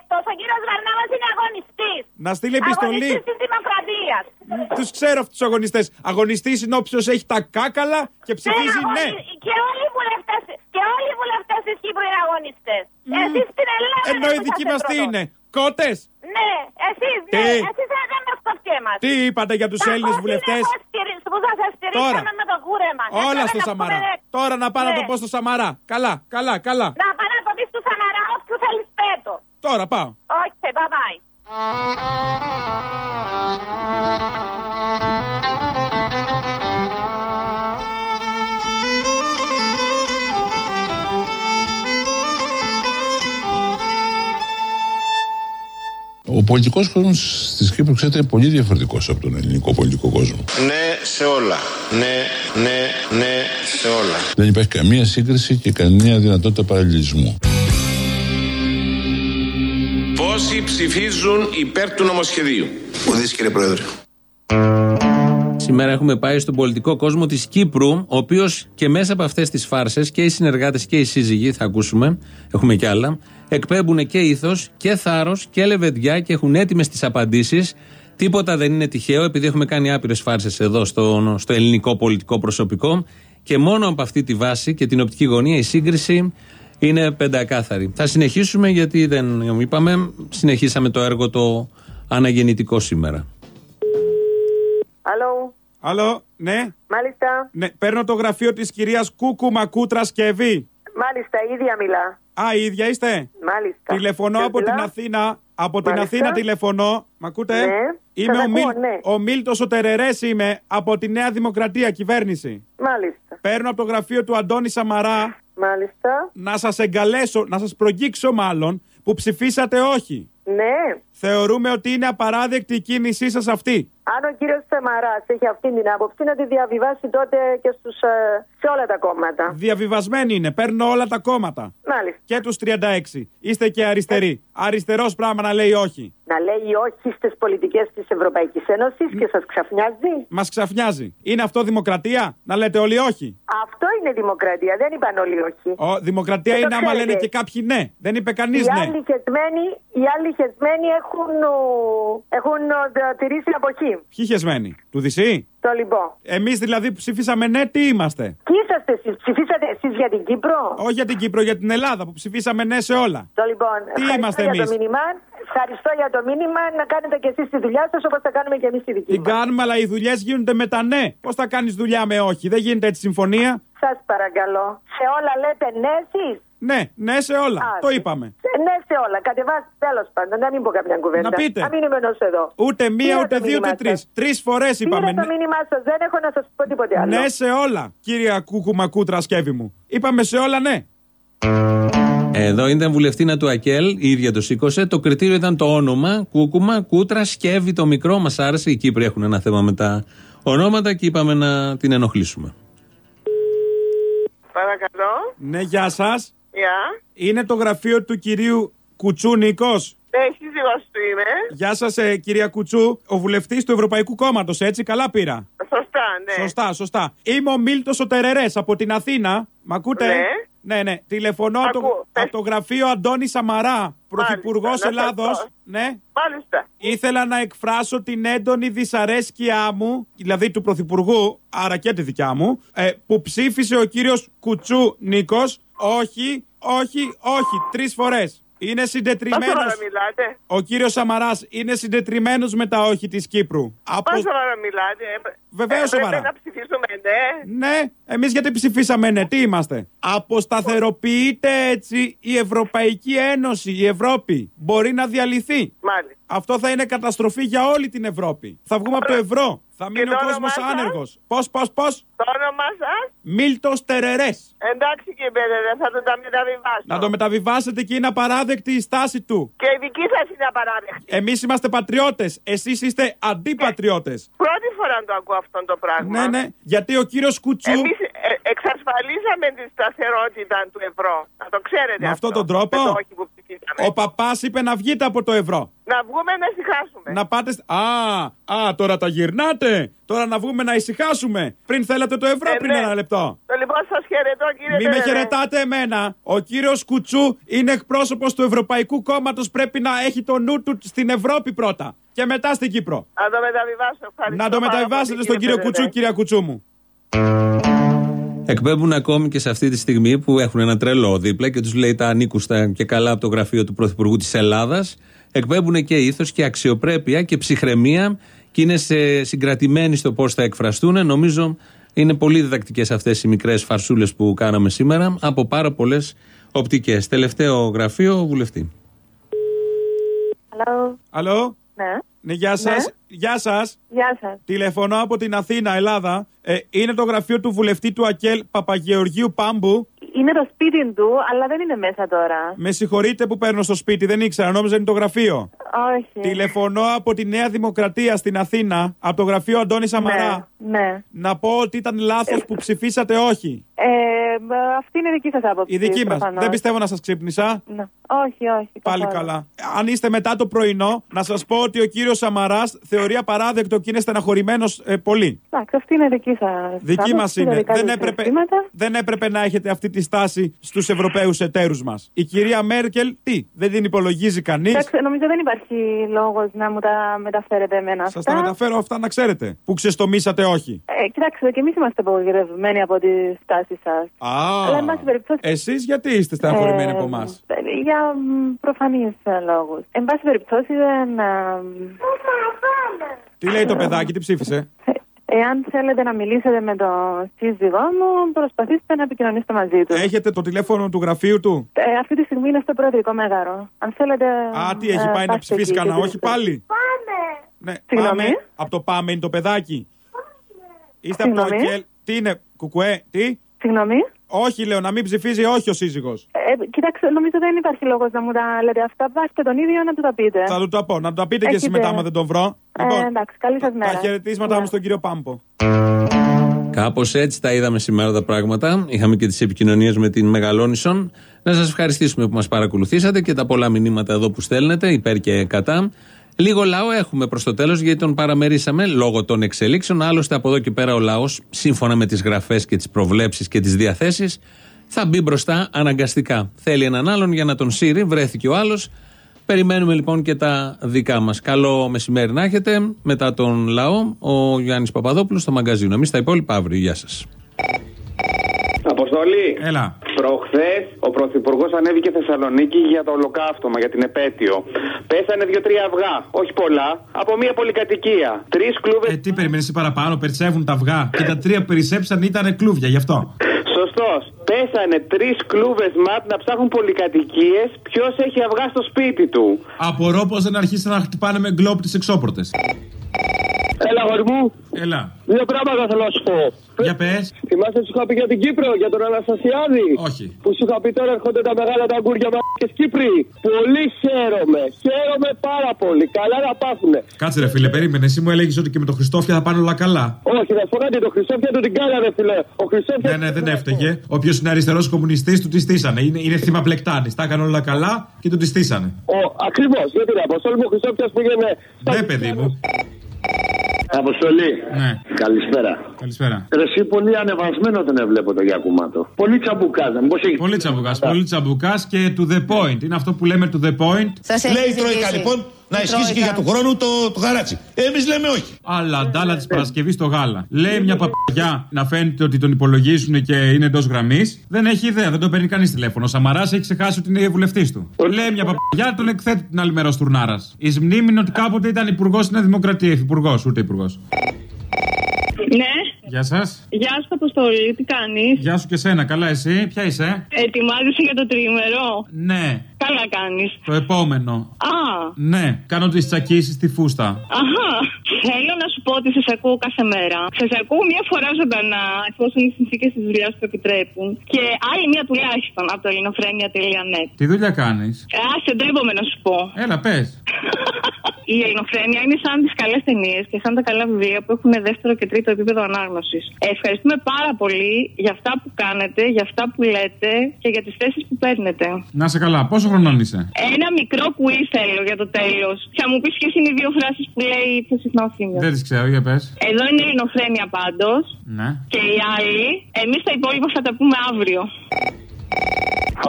απαράδεκτος, ο κύριος Βαρνάβας είναι αγωνιστής. Να στείλει επιστολή. Αγωνιστής της δημοκρατίας. Τους ξέρω αυτούς τους αγωνιστές. Αγωνιστής είναι όποιος έχει τα κάκαλα και ψηφίζει Δεν ναι. αγωνι- Και όλοι οι βουλευτές, και όλοι οι βουλευτές της Κύπρου είναι αγωνιστές. Εσείς στην Ελλάδα Ενώ δεν οι δικοί μας είσαστε τι πρώτος. είναι, κότες; Ναι, εσείς, ναι, Τι; εσείς δεν μας κόφτει εμάς. Τι είπατε για τους Τα Έλληνες κόστη βουλευτές; δεν μας στηρί- Που σας στηρίξαμε Τώρα. με το κούρεμα. Όλα Έπρεπε στο να Σαμαρά. πούμε, ναι. Τώρα να πάω να Ναι. το πω στο Σαμαρά. Καλά, καλά, καλά. Να πάω να το πεις του Σαμαρά, όποιου θέλεις πέτω. Τώρα πάω. Όχι, bye bye. Ο πολιτικός κόσμος της Κύπρου, ξέρετε, είναι πολύ διαφορετικός από τον ελληνικό πολιτικό κόσμο. Ναι σε όλα. Ναι, ναι, ναι σε όλα. Δεν υπάρχει καμία σύγκριση και καμία δυνατότητα παραλληλισμού. Πόσοι ψηφίζουν υπέρ του νομοσχεδίου. Ουδής κύριε Πρόεδρε. Σήμερα έχουμε πάει στον πολιτικό κόσμο της Κύπρου, ο οποίος και μέσα από αυτές τις φάρσες και οι συνεργάτες και οι σύζυγοι, θα ακούσουμε, έχουμε κι άλλα, εκπέμπουν και ήθος και θάρρος και λεβεντιά και έχουν έτοιμες τις απαντήσεις. Τίποτα δεν είναι τυχαίο, επειδή έχουμε κάνει άπειρες φάρσες εδώ στο, στο ελληνικό πολιτικό προσωπικό. Και μόνο από αυτή τη βάση και την οπτική γωνία η σύγκριση είναι πεντακάθαρη. Θα συνεχίσουμε γιατί δεν είπαμε, συνεχίσαμε το έργο το αναγεννητικό σήμερα. Αλλό, Άλλο, ναι. μάλιστα, ναι. Παίρνω το γραφείο της κυρίας Κούκου Μακούτρα Σκευή. μάλιστα, η ίδια μιλά. Α, η ίδια είστε; Μάλιστα. Τηλεφωνώ Ποιος από την μιλά; Αθήνα. Από την Μάλιστα. Αθήνα τηλεφωνώ. Μ' ακούτε; Ναι, Είμαι σας ο, Μίλ... ακούω, ναι. ο Μίλτος ο Τερερές είμαι από τη Νέα Δημοκρατία κυβέρνηση. Μάλιστα. Παίρνω από το γραφείο του Αντώνη Σαμαρά Μάλιστα. να σας εγκαλέσω, να σας προγγίξω μάλλον που ψηφίσατε όχι. Ναι. Θεωρούμε ότι είναι απαράδεκτη η κίνησή σας αυτή. Αν ο κύριος Σαμαρά έχει αυτή την άποψη, να τη διαβιβάσει τότε και στους, ε, σε όλα τα κόμματα. Διαβιβασμένοι είναι. Παίρνω όλα τα κόμματα. Μάλιστα. Και τους 36. Είστε και αριστεροί. Αριστερός πράγμα να λέει όχι. Να λέει όχι στις πολιτικές της Ευρωπαϊκής Ένωσης και σας ξαφνιάζει. Μας ξαφνιάζει. Είναι αυτό δημοκρατία, να λέτε όλοι όχι. Αυτό είναι δημοκρατία. Δεν είπαν όλοι όχι. Ο, δημοκρατία Δεν το είναι άμα ξέρετε. λένε και κάποιοι ναι. Δεν είπε κανείς Οι ναι. άλλοι χεσμένοι, οι άλλοι χεσμένοι έχουν, ου, έχουν ου, τηρήσει αποχή. Ποιοι χεσμένοι, του Δυσί. Το λοιπόν. Εμείς δηλαδή που ψηφίσαμε ναι, τι είμαστε; Τι είσαστε εσείς, ψηφίσατε εσείς για την Κύπρο; Όχι για την Κύπρο, για την Ελλάδα που ψηφίσαμε ναι σε όλα. Το λοιπόν. Τι ευχαριστώ είμαστε για εμείς; το μήνυμα. Ευχαριστώ για το μήνυμα. Να κάνετε και εσείς τη δουλειά σας όπως θα κάνουμε και εμείς τη δική Την μας. κάνουμε, αλλά οι δουλειές γίνονται με τα ναι. Πώς θα κάνεις δουλειά με όχι, δεν γίνεται έτσι συμφωνία; Σας παρακαλώ. Σε όλα λέτε ναι εσείς. Ναι, ναι σε όλα. Α, Το ναι. είπαμε. Ναι σε όλα. Κατεβάστε τέλος πάντων. Να μην πω καμιά κουβέντα. Να πείτε. Να μην είμαι ενός εδώ. Ούτε μία, Πήρα ούτε το δύο, μήνυμά ούτε τρεις. σας; Τρεις φορές είπαμε. Πήρα το μήνυμά σας; Δεν έχω να σας πω τίποτε άλλο. Ναι σε όλα, κύριε Κούκουμα Κούτρα σκεύη μου. Είπαμε σε όλα ναι. Εδώ ήταν βουλευτήνα του ΑΚΕΛ, η ίδια το σήκωσε. Το κριτήριο ήταν το όνομα. Κούκουμα, κούτρα, σκεύη το μικρό. Μας άρεσε. Οι Κύπροι έχουν ένα θέμα με τα ονόματα και είπαμε να την ενοχλήσουμε. Παρακαλώ. Ναι, γεια σας. Γεια. Είναι το γραφείο του κυρίου Κουτσού Νίκος. Ναι, σύζυγος του είμαι. Γεια σας, ε, κυρία Κουτσού. Ο βουλευτής του Ευρωπαϊκού Κόμματος, έτσι, καλά πήρα. Σωστά, ναι. Σωστά, σωστά. Είμαι ο Μίλτος ο Τερερές από την Αθήνα. Μ' ακούτε; Ναι. Ναι, ναι. Τηλεφωνώ από το, Ακούω. από το γραφείο Αντώνη Σαμαρά, πρωθυπουργός να σας Ελλάδος. πω. Ναι. Μάλιστα. Ήθελα να εκφράσω την έντονη δυσαρέσκειά μου, δηλαδή του Πρωθυπουργού, άρα και τη δικιά μου, ε, που ψήφισε ο κύριος Κουτσού Νίκος. Όχι, όχι, όχι, τρεις φορές. Είναι Πόσο συντετριμένος. ώρα μιλάτε; Ο κύριος Σαμαράς είναι συντετριμένος με τα όχι της Κύπρου. Από... Πόσο ώρα μιλάτε; Ε, Βεβαίως, ε, πρέπει σοβαρά. να ψηφίσουμε ναι. Ναι, εμείς γιατί ψηφίσαμε ναι, τι είμαστε; Αποσταθεροποιείται έτσι η Ευρωπαϊκή Ένωση, η Ευρώπη. Μπορεί να διαλυθεί. Μάλιστα. Αυτό θα είναι καταστροφή για όλη την Ευρώπη. Θα βγούμε από το ευρώ. Θα μείνει το ο όνομά κόσμος σας; άνεργος. Πώς, πώς, πώς; Το όνομά σας; Μίλτος Τερερές. Εντάξει και πέντε, θα το τα μεταβιβάσω. Να το μεταβιβάσετε και είναι απαράδεκτη η στάση του. Και η δική σας είναι απαράδεκτη. Εμείς είμαστε πατριώτες. Εσείς είστε αντίπατριώτε. Πρώτη φορά το ακούω αυτό το πράγμα. Ναι, ναι. Γιατί ο κύριος Κουτσού. Εμείς ε, εξασφαλίσαμε τη σταθερότητα του ευρώ. Να το ξέρετε Με αυτό. αυτόν τον τρόπο. Με το όχι που ψηφίσαμε. Ο παπάς είπε να βγείτε από το ευρώ. Να βγούμε να ησυχάσουμε. Να πάτε. σ- Α, α, τώρα τα γυρνάτε. Τώρα να βγούμε να ησυχάσουμε. Πριν θέλατε το ευρώ Ε, πριν ναι. ένα λεπτό. Το λοιπόν σας χαιρετώ κύριε Μην με Τερερέ. χαιρετάτε εμένα. Ο κύριος Κουτσού είναι εκπρόσωπος του Ευρωπαϊκού Κόμματος. Πρέπει να έχει το νου του στην Ευρώπη πρώτα. Και μετά στην Κύπρο. Να το μεταβιβάσω. Ευχαριστώ Να το πάρα μεταβιβάσετε πολύ, στον κύριο Τερερέ. Κουτσού, κυρία Κουτσού μου. Εκπέμπουν ακόμη και σε αυτή τη στιγμή που έχουν ένα τρελό δίπλα και τους λέει τα ανήκουστα και καλά από το γραφείο του Πρωθυπουργού της Ελλάδας. Εκπέμπουν και ήθος και αξιοπρέπεια και ψυχραιμία και είναι σε, συγκρατημένοι στο πώς θα εκφραστούν. Νομίζω είναι πολύ διδακτικές αυτές οι μικρές φαρσούλες που κάναμε σήμερα από πάρα πολλές οπτικές. Τελευταίο γραφείο, βουλευτή. Hello. Αλλό. Ναι. Ναι, γεια σας. Ναι. Γεια σας. Γεια σας. Τηλεφωνώ από την Αθήνα, Ελλάδα. Ε, είναι το γραφείο του βουλευτή του ΑΚΕΛ Παπαγεωργίου Πάμπου. Είναι το σπίτι του, αλλά δεν είναι μέσα τώρα. Με συγχωρείτε που παίρνω στο σπίτι, δεν ήξερα, νόμιζα είναι το γραφείο. Όχι. Τηλεφωνώ από τη Νέα Δημοκρατία στην Αθήνα, από το γραφείο Αντώνη Σαμαρά. Ναι. Να πω ότι ήταν λάθος που ψηφίσατε όχι. Ε, μ, αυτή είναι η δική σας άποψη. Η δική μας. προφανώς. Δεν πιστεύω να σας ξύπνησα. Ναι. Όχι, όχι. Πάλι καθόλου. καλά. Αν είστε μετά το πρωινό, να σας πω ότι ο κύριος Σαμαράς θεωρεί απαράδεκτο και είναι στεναχωρημένος ε, πολύ. Εντάξει, αυτή είναι δική σας. Δική μας είναι. Δεν έπρεπε, δεν έπρεπε να έχετε αυτή τη στάση στους Ευρωπαίους εταίρους μας. Η κυρία Μέρκελ, τι, δεν την υπολογίζει κανείς; Εντάξει, νομίζω δεν υπάρχει λόγος να μου τα μεταφέρετε εμένα. Σας αυτά. τα μεταφέρω αυτά να ξέρετε. Που ξεστομίσατε όχι. Ε, κοιτάξτε, και εμείς είμαστε απογοητευμένοι από τη στάση σας. Α, Αλλά, εν πάση περιπτώσει. εσείς γιατί είστε στεναχωρημένοι ε, από εμά. Για προφανείς λόγους. Εν πάση περιπτώσει, δεν. ε, Τι λέει το παιδάκι, τι ψήφισε; Εάν θέλετε να μιλήσετε με τον σύζυγό μου, προσπαθήστε να επικοινωνήσετε μαζί τους. Έχετε το τηλέφωνο του γραφείου του; Ε, αυτή τη στιγμή είναι στο προεδρικό μέγαρο. Αν θέλετε. Α, τι έχει ε, πάει να πάστε ψηφίσει εκεί κανένα, και όχι δείτε. πάλι. Ναι, Συγγνώμη; πάμε. Από το πάμε είναι το παιδάκι. Είστε από το Συγγνώμη; ΑΚΕΛ. Τι είναι, κουκουέ, τι; Συγγνώμη. Όχι, λέω, να μην ψηφίζει, όχι ο σύζυγος. Ε, κοιτάξτε, νομίζω δεν υπάρχει λόγος να μου τα λέτε αυτά. Βάστε τον ίδιο να του τα πείτε. Θα του τα πω. Να του τα πείτε και εσείς Έχετε- μετά, άμα δεν τον βρω. Ε, εντάξει, καλή σας μέρα. Τα χαιρετίσματα μου στον κύριο Πάμπο. Κάπως έτσι τα είδαμε σήμερα τα πράγματα. Είχαμε και τις επικοινωνίες με την Μεγαλόνισον. Να σας ευχαριστήσουμε που μας παρακολουθήσατε και τα πολλά μηνύματα εδώ που στέλνετε, υπέρ και κατά. Λίγο λαό έχουμε προς το τέλος γιατί τον παραμερίσαμε λόγω των εξελίξεων. Άλλωστε από εδώ και πέρα ο λαός, σύμφωνα με τις γραφές και τις προβλέψεις και τις διαθέσεις, θα μπει μπροστά αναγκαστικά. Θέλει έναν άλλον για να τον σύρει, βρέθηκε ο άλλος. Περιμένουμε λοιπόν και τα δικά μας. Καλό μεσημέρι να έχετε. Μετά τον λαό, ο Γιάννη Παπαδόπουλος στο μαγκαζίνο. Εμείς τα υπόλοιπα αύριο. Γεια σας. Αποστολή. Έλα. Προχθές ο Πρωθυπουργός ανέβηκε Θεσσαλονίκη για το ολοκαύτωμα, για την επέτειο. Πέσανε δύο-τρία αυγά, όχι πολλά, από μια πολυκατοικία. Τρεις κλούβε. Ε, τι περιμένεις παραπάνω, περισσεύουν τα αυγά. Και τα τρία που περισσέψαν ήταν κλούβια, γι' αυτό. Σωστός. Πέσανε τρεις κλούβες ματ να ψάχνουν πολυκατοικίες. Ποιος έχει αυγά στο σπίτι του; Απορώ πως δεν αρχίσαν να χτυπάνε με γκλόπ τις εξώπορτες. Έλα, γόρι μου. Έλα. Δύο πράγματα θέλω να σου πω. Για πες. Θυμάσαι σου είχα πει για την Κύπρο, για τον Αναστασιάδη; Όχι. Που σου είχα πει τώρα έρχονται τα μεγάλα τα γκούρια μα και Κύπροι. Πολύ χαίρομαι. Χαίρομαι πάρα πολύ. Καλά να πάθουνε. Κάτσε ρε φίλε, περίμενε. Εσύ μου έλεγες ότι και με το Χριστόφια θα πάνε όλα καλά. Όχι, να σου πω κάτι, το Χριστόφια του την κάνανε, φίλε. Ο Χριστόφια. Ναι, ναι, δεν έφταιγε. Όποιος είναι αριστερός κομμουνιστής του τη στήσανε. Είναι, είναι θύμα πλεκτάνη. Τα έκανε όλα καλά και του τη στήσανε. Ο, ακριβώς, γιατί ρε Αποστόλη μου ο Χριστόφια πήγαινε. Ναι, παιδί μου. Αποστολή. Ναι. Καλησπέρα. Καλησπέρα. Ρε, εσύ πολύ ανεβασμένο τον έβλεπω το Γιακουμάτο. Πολύ τσαμπουκάζα. Μήπως έχει... Πολύ τσαμπουκάς. Πολύ τσαμπουκάς και to the point. Είναι αυτό που λέμε to the point. Λέει η Τρόικα λοιπόν να ισχύσει και για του χρόνου το, το χαράτσι. Εμείς λέμε όχι. Άλλα αντ' άλλα της Παρασκευής το γάλα. Λέει μια παπαριά να φαίνεται ότι τον υπολογίζουν και είναι εντός γραμμής. Δεν έχει ιδέα, δεν το παίρνει κανείς τηλέφωνο. Ο Σαμαράς έχει ξεχάσει ότι είναι βουλευτής του. Λέει μια παπαριά, τον εκθέτει την άλλη μέρα ο Στουρνάρας. Η μνήμη είναι ότι κάποτε ήταν υπουργός στην Δημοκρατία. Υφυπουργός, ούτε υπουργός. Ναι, Γεια σας. γεια σου Αποστολή, τι κάνεις; Γεια σου και σένα, καλά εσύ. Ποια είσαι; Ετοιμάζεσαι για το τρίμερο; Ναι, Καλά κάνεις. το επόμενο. Α, Ναι, κάνω τις τσακίσεις στη φούστα. αχά. Θέλω να σου πω ότι σας ακούω κάθε μέρα. Σας ακούω μία φορά ζωντανά, εφόσον οι συνθήκες της δουλειάς το επιτρέπουν. Και άλλη μία τουλάχιστον από το ελληνοφρένια.net. Τι δουλειά κάνεις; Α, σε ντρέπομαι να σου πω. Έλα, πες. Η ελληνοφρένεια είναι σαν τις καλές ταινίες και σαν τα καλά βιβλία που έχουν δεύτερο και τρίτο επίπεδο ανάγνωσης. Ευχαριστούμε πάρα πολύ για αυτά που κάνετε, για αυτά που λέτε και για τις θέσεις που παίρνετε. Να σε καλά, πόσο χρονών είσαι; Ένα μικρό quiz θέλω για το τέλος. Θα μου πεις ποιες είναι οι δύο φράσεις που λέει πιο συχνά ο Θήμιο. Δεν τις ξέρω, για πες. Εδώ είναι η ελληνοφρένεια πάντως. Ναι. Και οι άλλοι, εμείς τα υπόλοιπα θα τα πούμε αύριο.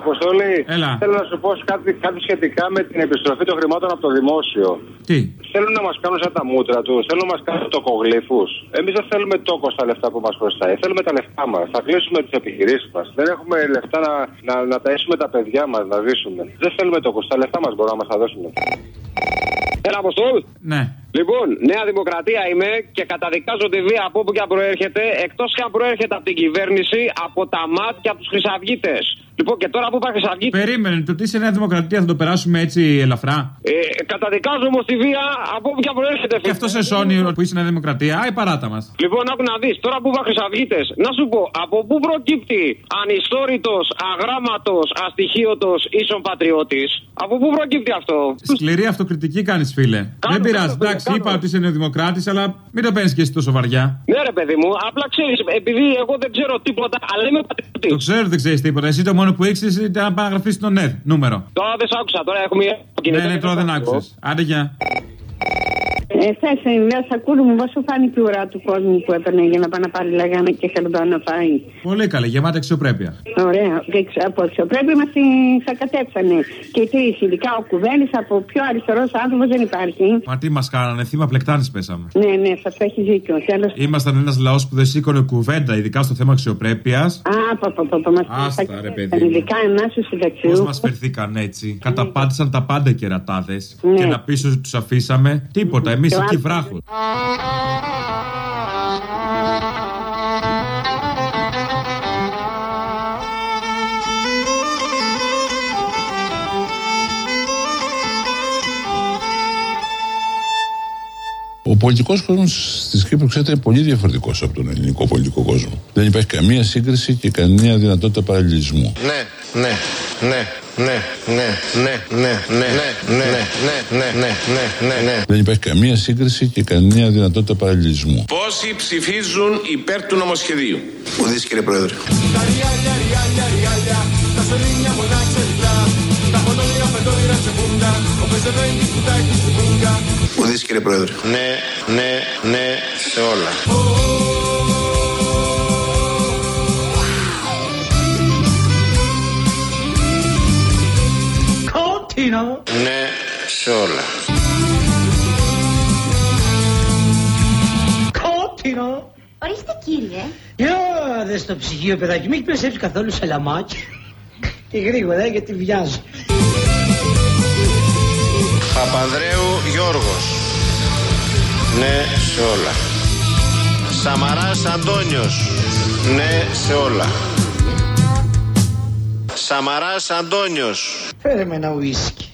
Αποστολή, Έλα. θέλω να σου πω κάτι, κάτι σχετικά με την επιστροφή των χρημάτων από το δημόσιο. Τι; Θέλουν να μας κάνουν σαν τα μούτρα τους, θέλουν να μας κάνουν τοκογλύφους. Εμείς δεν θέλουμε τόκο στα λεφτά που μας χρωστάει. Θέλουμε τα λεφτά μας. Θα κλείσουμε τις επιχειρήσεις μας. Δεν έχουμε λεφτά να, να, να ταΐσουμε τα παιδιά μας, να ζήσουμε. Δεν θέλουμε τόκο. Τα λεφτά μας μπορούν να μας τα δώσουν. Έλα, Αποστόλ. Ναι. Λοιπόν, Νέα Δημοκρατία είμαι και καταδικάζω τη βία από όπου και αν προέρχεται, εκτός και αν προέρχεται από την κυβέρνηση, από τα ΜΑΤ και από τους Χρυσαυγίτες. Λοιπόν, και τώρα που είπα Χρυσαυγίτε. Περίμενε, το τι σε Νέα Δημοκρατία θα το περάσουμε έτσι ελαφρά; Ε, καταδικάζω όμως τη βία από όπου και αν προέρχεται. Και αυτός σε σώνει που είσαι Νέα Δημοκρατία. Άι, παράτα μας. Λοιπόν, άκου να δεις, τώρα που είπα Χρυσαυγίτε, να σου πω, από πού προκύπτει ανιστόρητος, αγράμματος, αστοιχείωτος ίσον πατριώτης; Από πού προκύπτει αυτό; Σκληρή αυτοκριτική κάνεις, φίλε. Δεν πειράζει. Εντάξει, είπα ότι είσαι Νεοδημοκράτης, αλλά μην το παίρνεις και εσύ τόσο βαριά. Ναι, ρε παιδί μου, απλά ξέρεις, επειδή εγώ δεν ξέρω τίποτα, αλλά είμαι πατριώτης. Το ξέρω ότι δεν ξέρεις τίποτα. Εσύ το μόνο που ήξερες ήταν να πάει να γραφείς στον ΕΡ. Νούμερο. Τώρα δεν σ' άκουσα, τώρα έχουμε. Ναι, ναι, τώρα δεν άκουσες. Άντε, γεια. Ε, Χθε μια σακούλου μου, πώ σου φάνηκε η ουρά του κόσμου που έπαιρνε για να πάει να πάρει λαγάνα και χαρτό να φάει. Πολύ καλή, γεμάτη αξιοπρέπεια. Ωραία. Και ξ- από αξιοπρέπεια μας τη σακατέψανε. Και οι τρει, ειδικά ο Κουβέλη, από πιο αριστερός άνθρωπος δεν υπάρχει. Μα τι μας κάνανε, θύμα πλεκτάνης πέσαμε. Ναι, ναι, σας έχει δίκιο. Τέλο. Ήμασταν ένας λαός που δεν σήκωνε κουβέντα, ειδικά στο θέμα αξιοπρέπειας. Α, πα, πα, πα, πα, μας Άστα, ρε παιδί. μου. Ειδικά εμάς τους Πώς συνταξιού. μας φερθήκαν έτσι. Καταπάτησαν τα πάντα οι κερατάδες. Ναι. Και να πεις ότι τους αφήσαμε. Τίποτα. Εμείς Και ο εκεί άνθρωπος- βράχος. Οπότε πολιτικός κόσμος τη Κύπρου, ξέρετε, είναι πολύ διαφορετικός από τον ελληνικό πολιτικό κόσμο. Δεν υπάρχει καμία σύγκριση και καμία δυνατότητα παραλληλισμού. Ναι, ναι, ναι, ναι, ναι, ναι, ναι, ναι, ναι, ναι, ναι, ναι, ναι, ναι, ναι, ναι. Δεν υπάρχει καμία σύγκριση και καμία δυνατότητα παραλληλισμού. Πόσοι ψηφίζουν υπέρ του νομοσχεδίου. Ουδής κύριε Πρόεδρε. Τα ριάλια, ριάλια, ριάλια, τα σωρίνια μονάξελα. Τα χωνόνια πεντόνια τσεπούντα, ο πεζεβέντης κουτάκι στην πούγκα. Ουδής κύριε Πρόεδρε. Ναι, ναι, ναι, σε όλα. Κότινο. Ναι, σε όλα. Κότινο. Ορίστε κύριε. Για δες στο ψυγείο παιδάκι, μην περισσέψει καθόλου σε λαμάκι. Και γρήγορα ε, γιατί βιάζω. Παπανδρέου Γιώργος. Ναι, σε όλα. Σαμαράς Αντώνιος. Ναι, σε όλα. Σαμαράς Αντώνιος. Φέρε με ένα ουίσκι.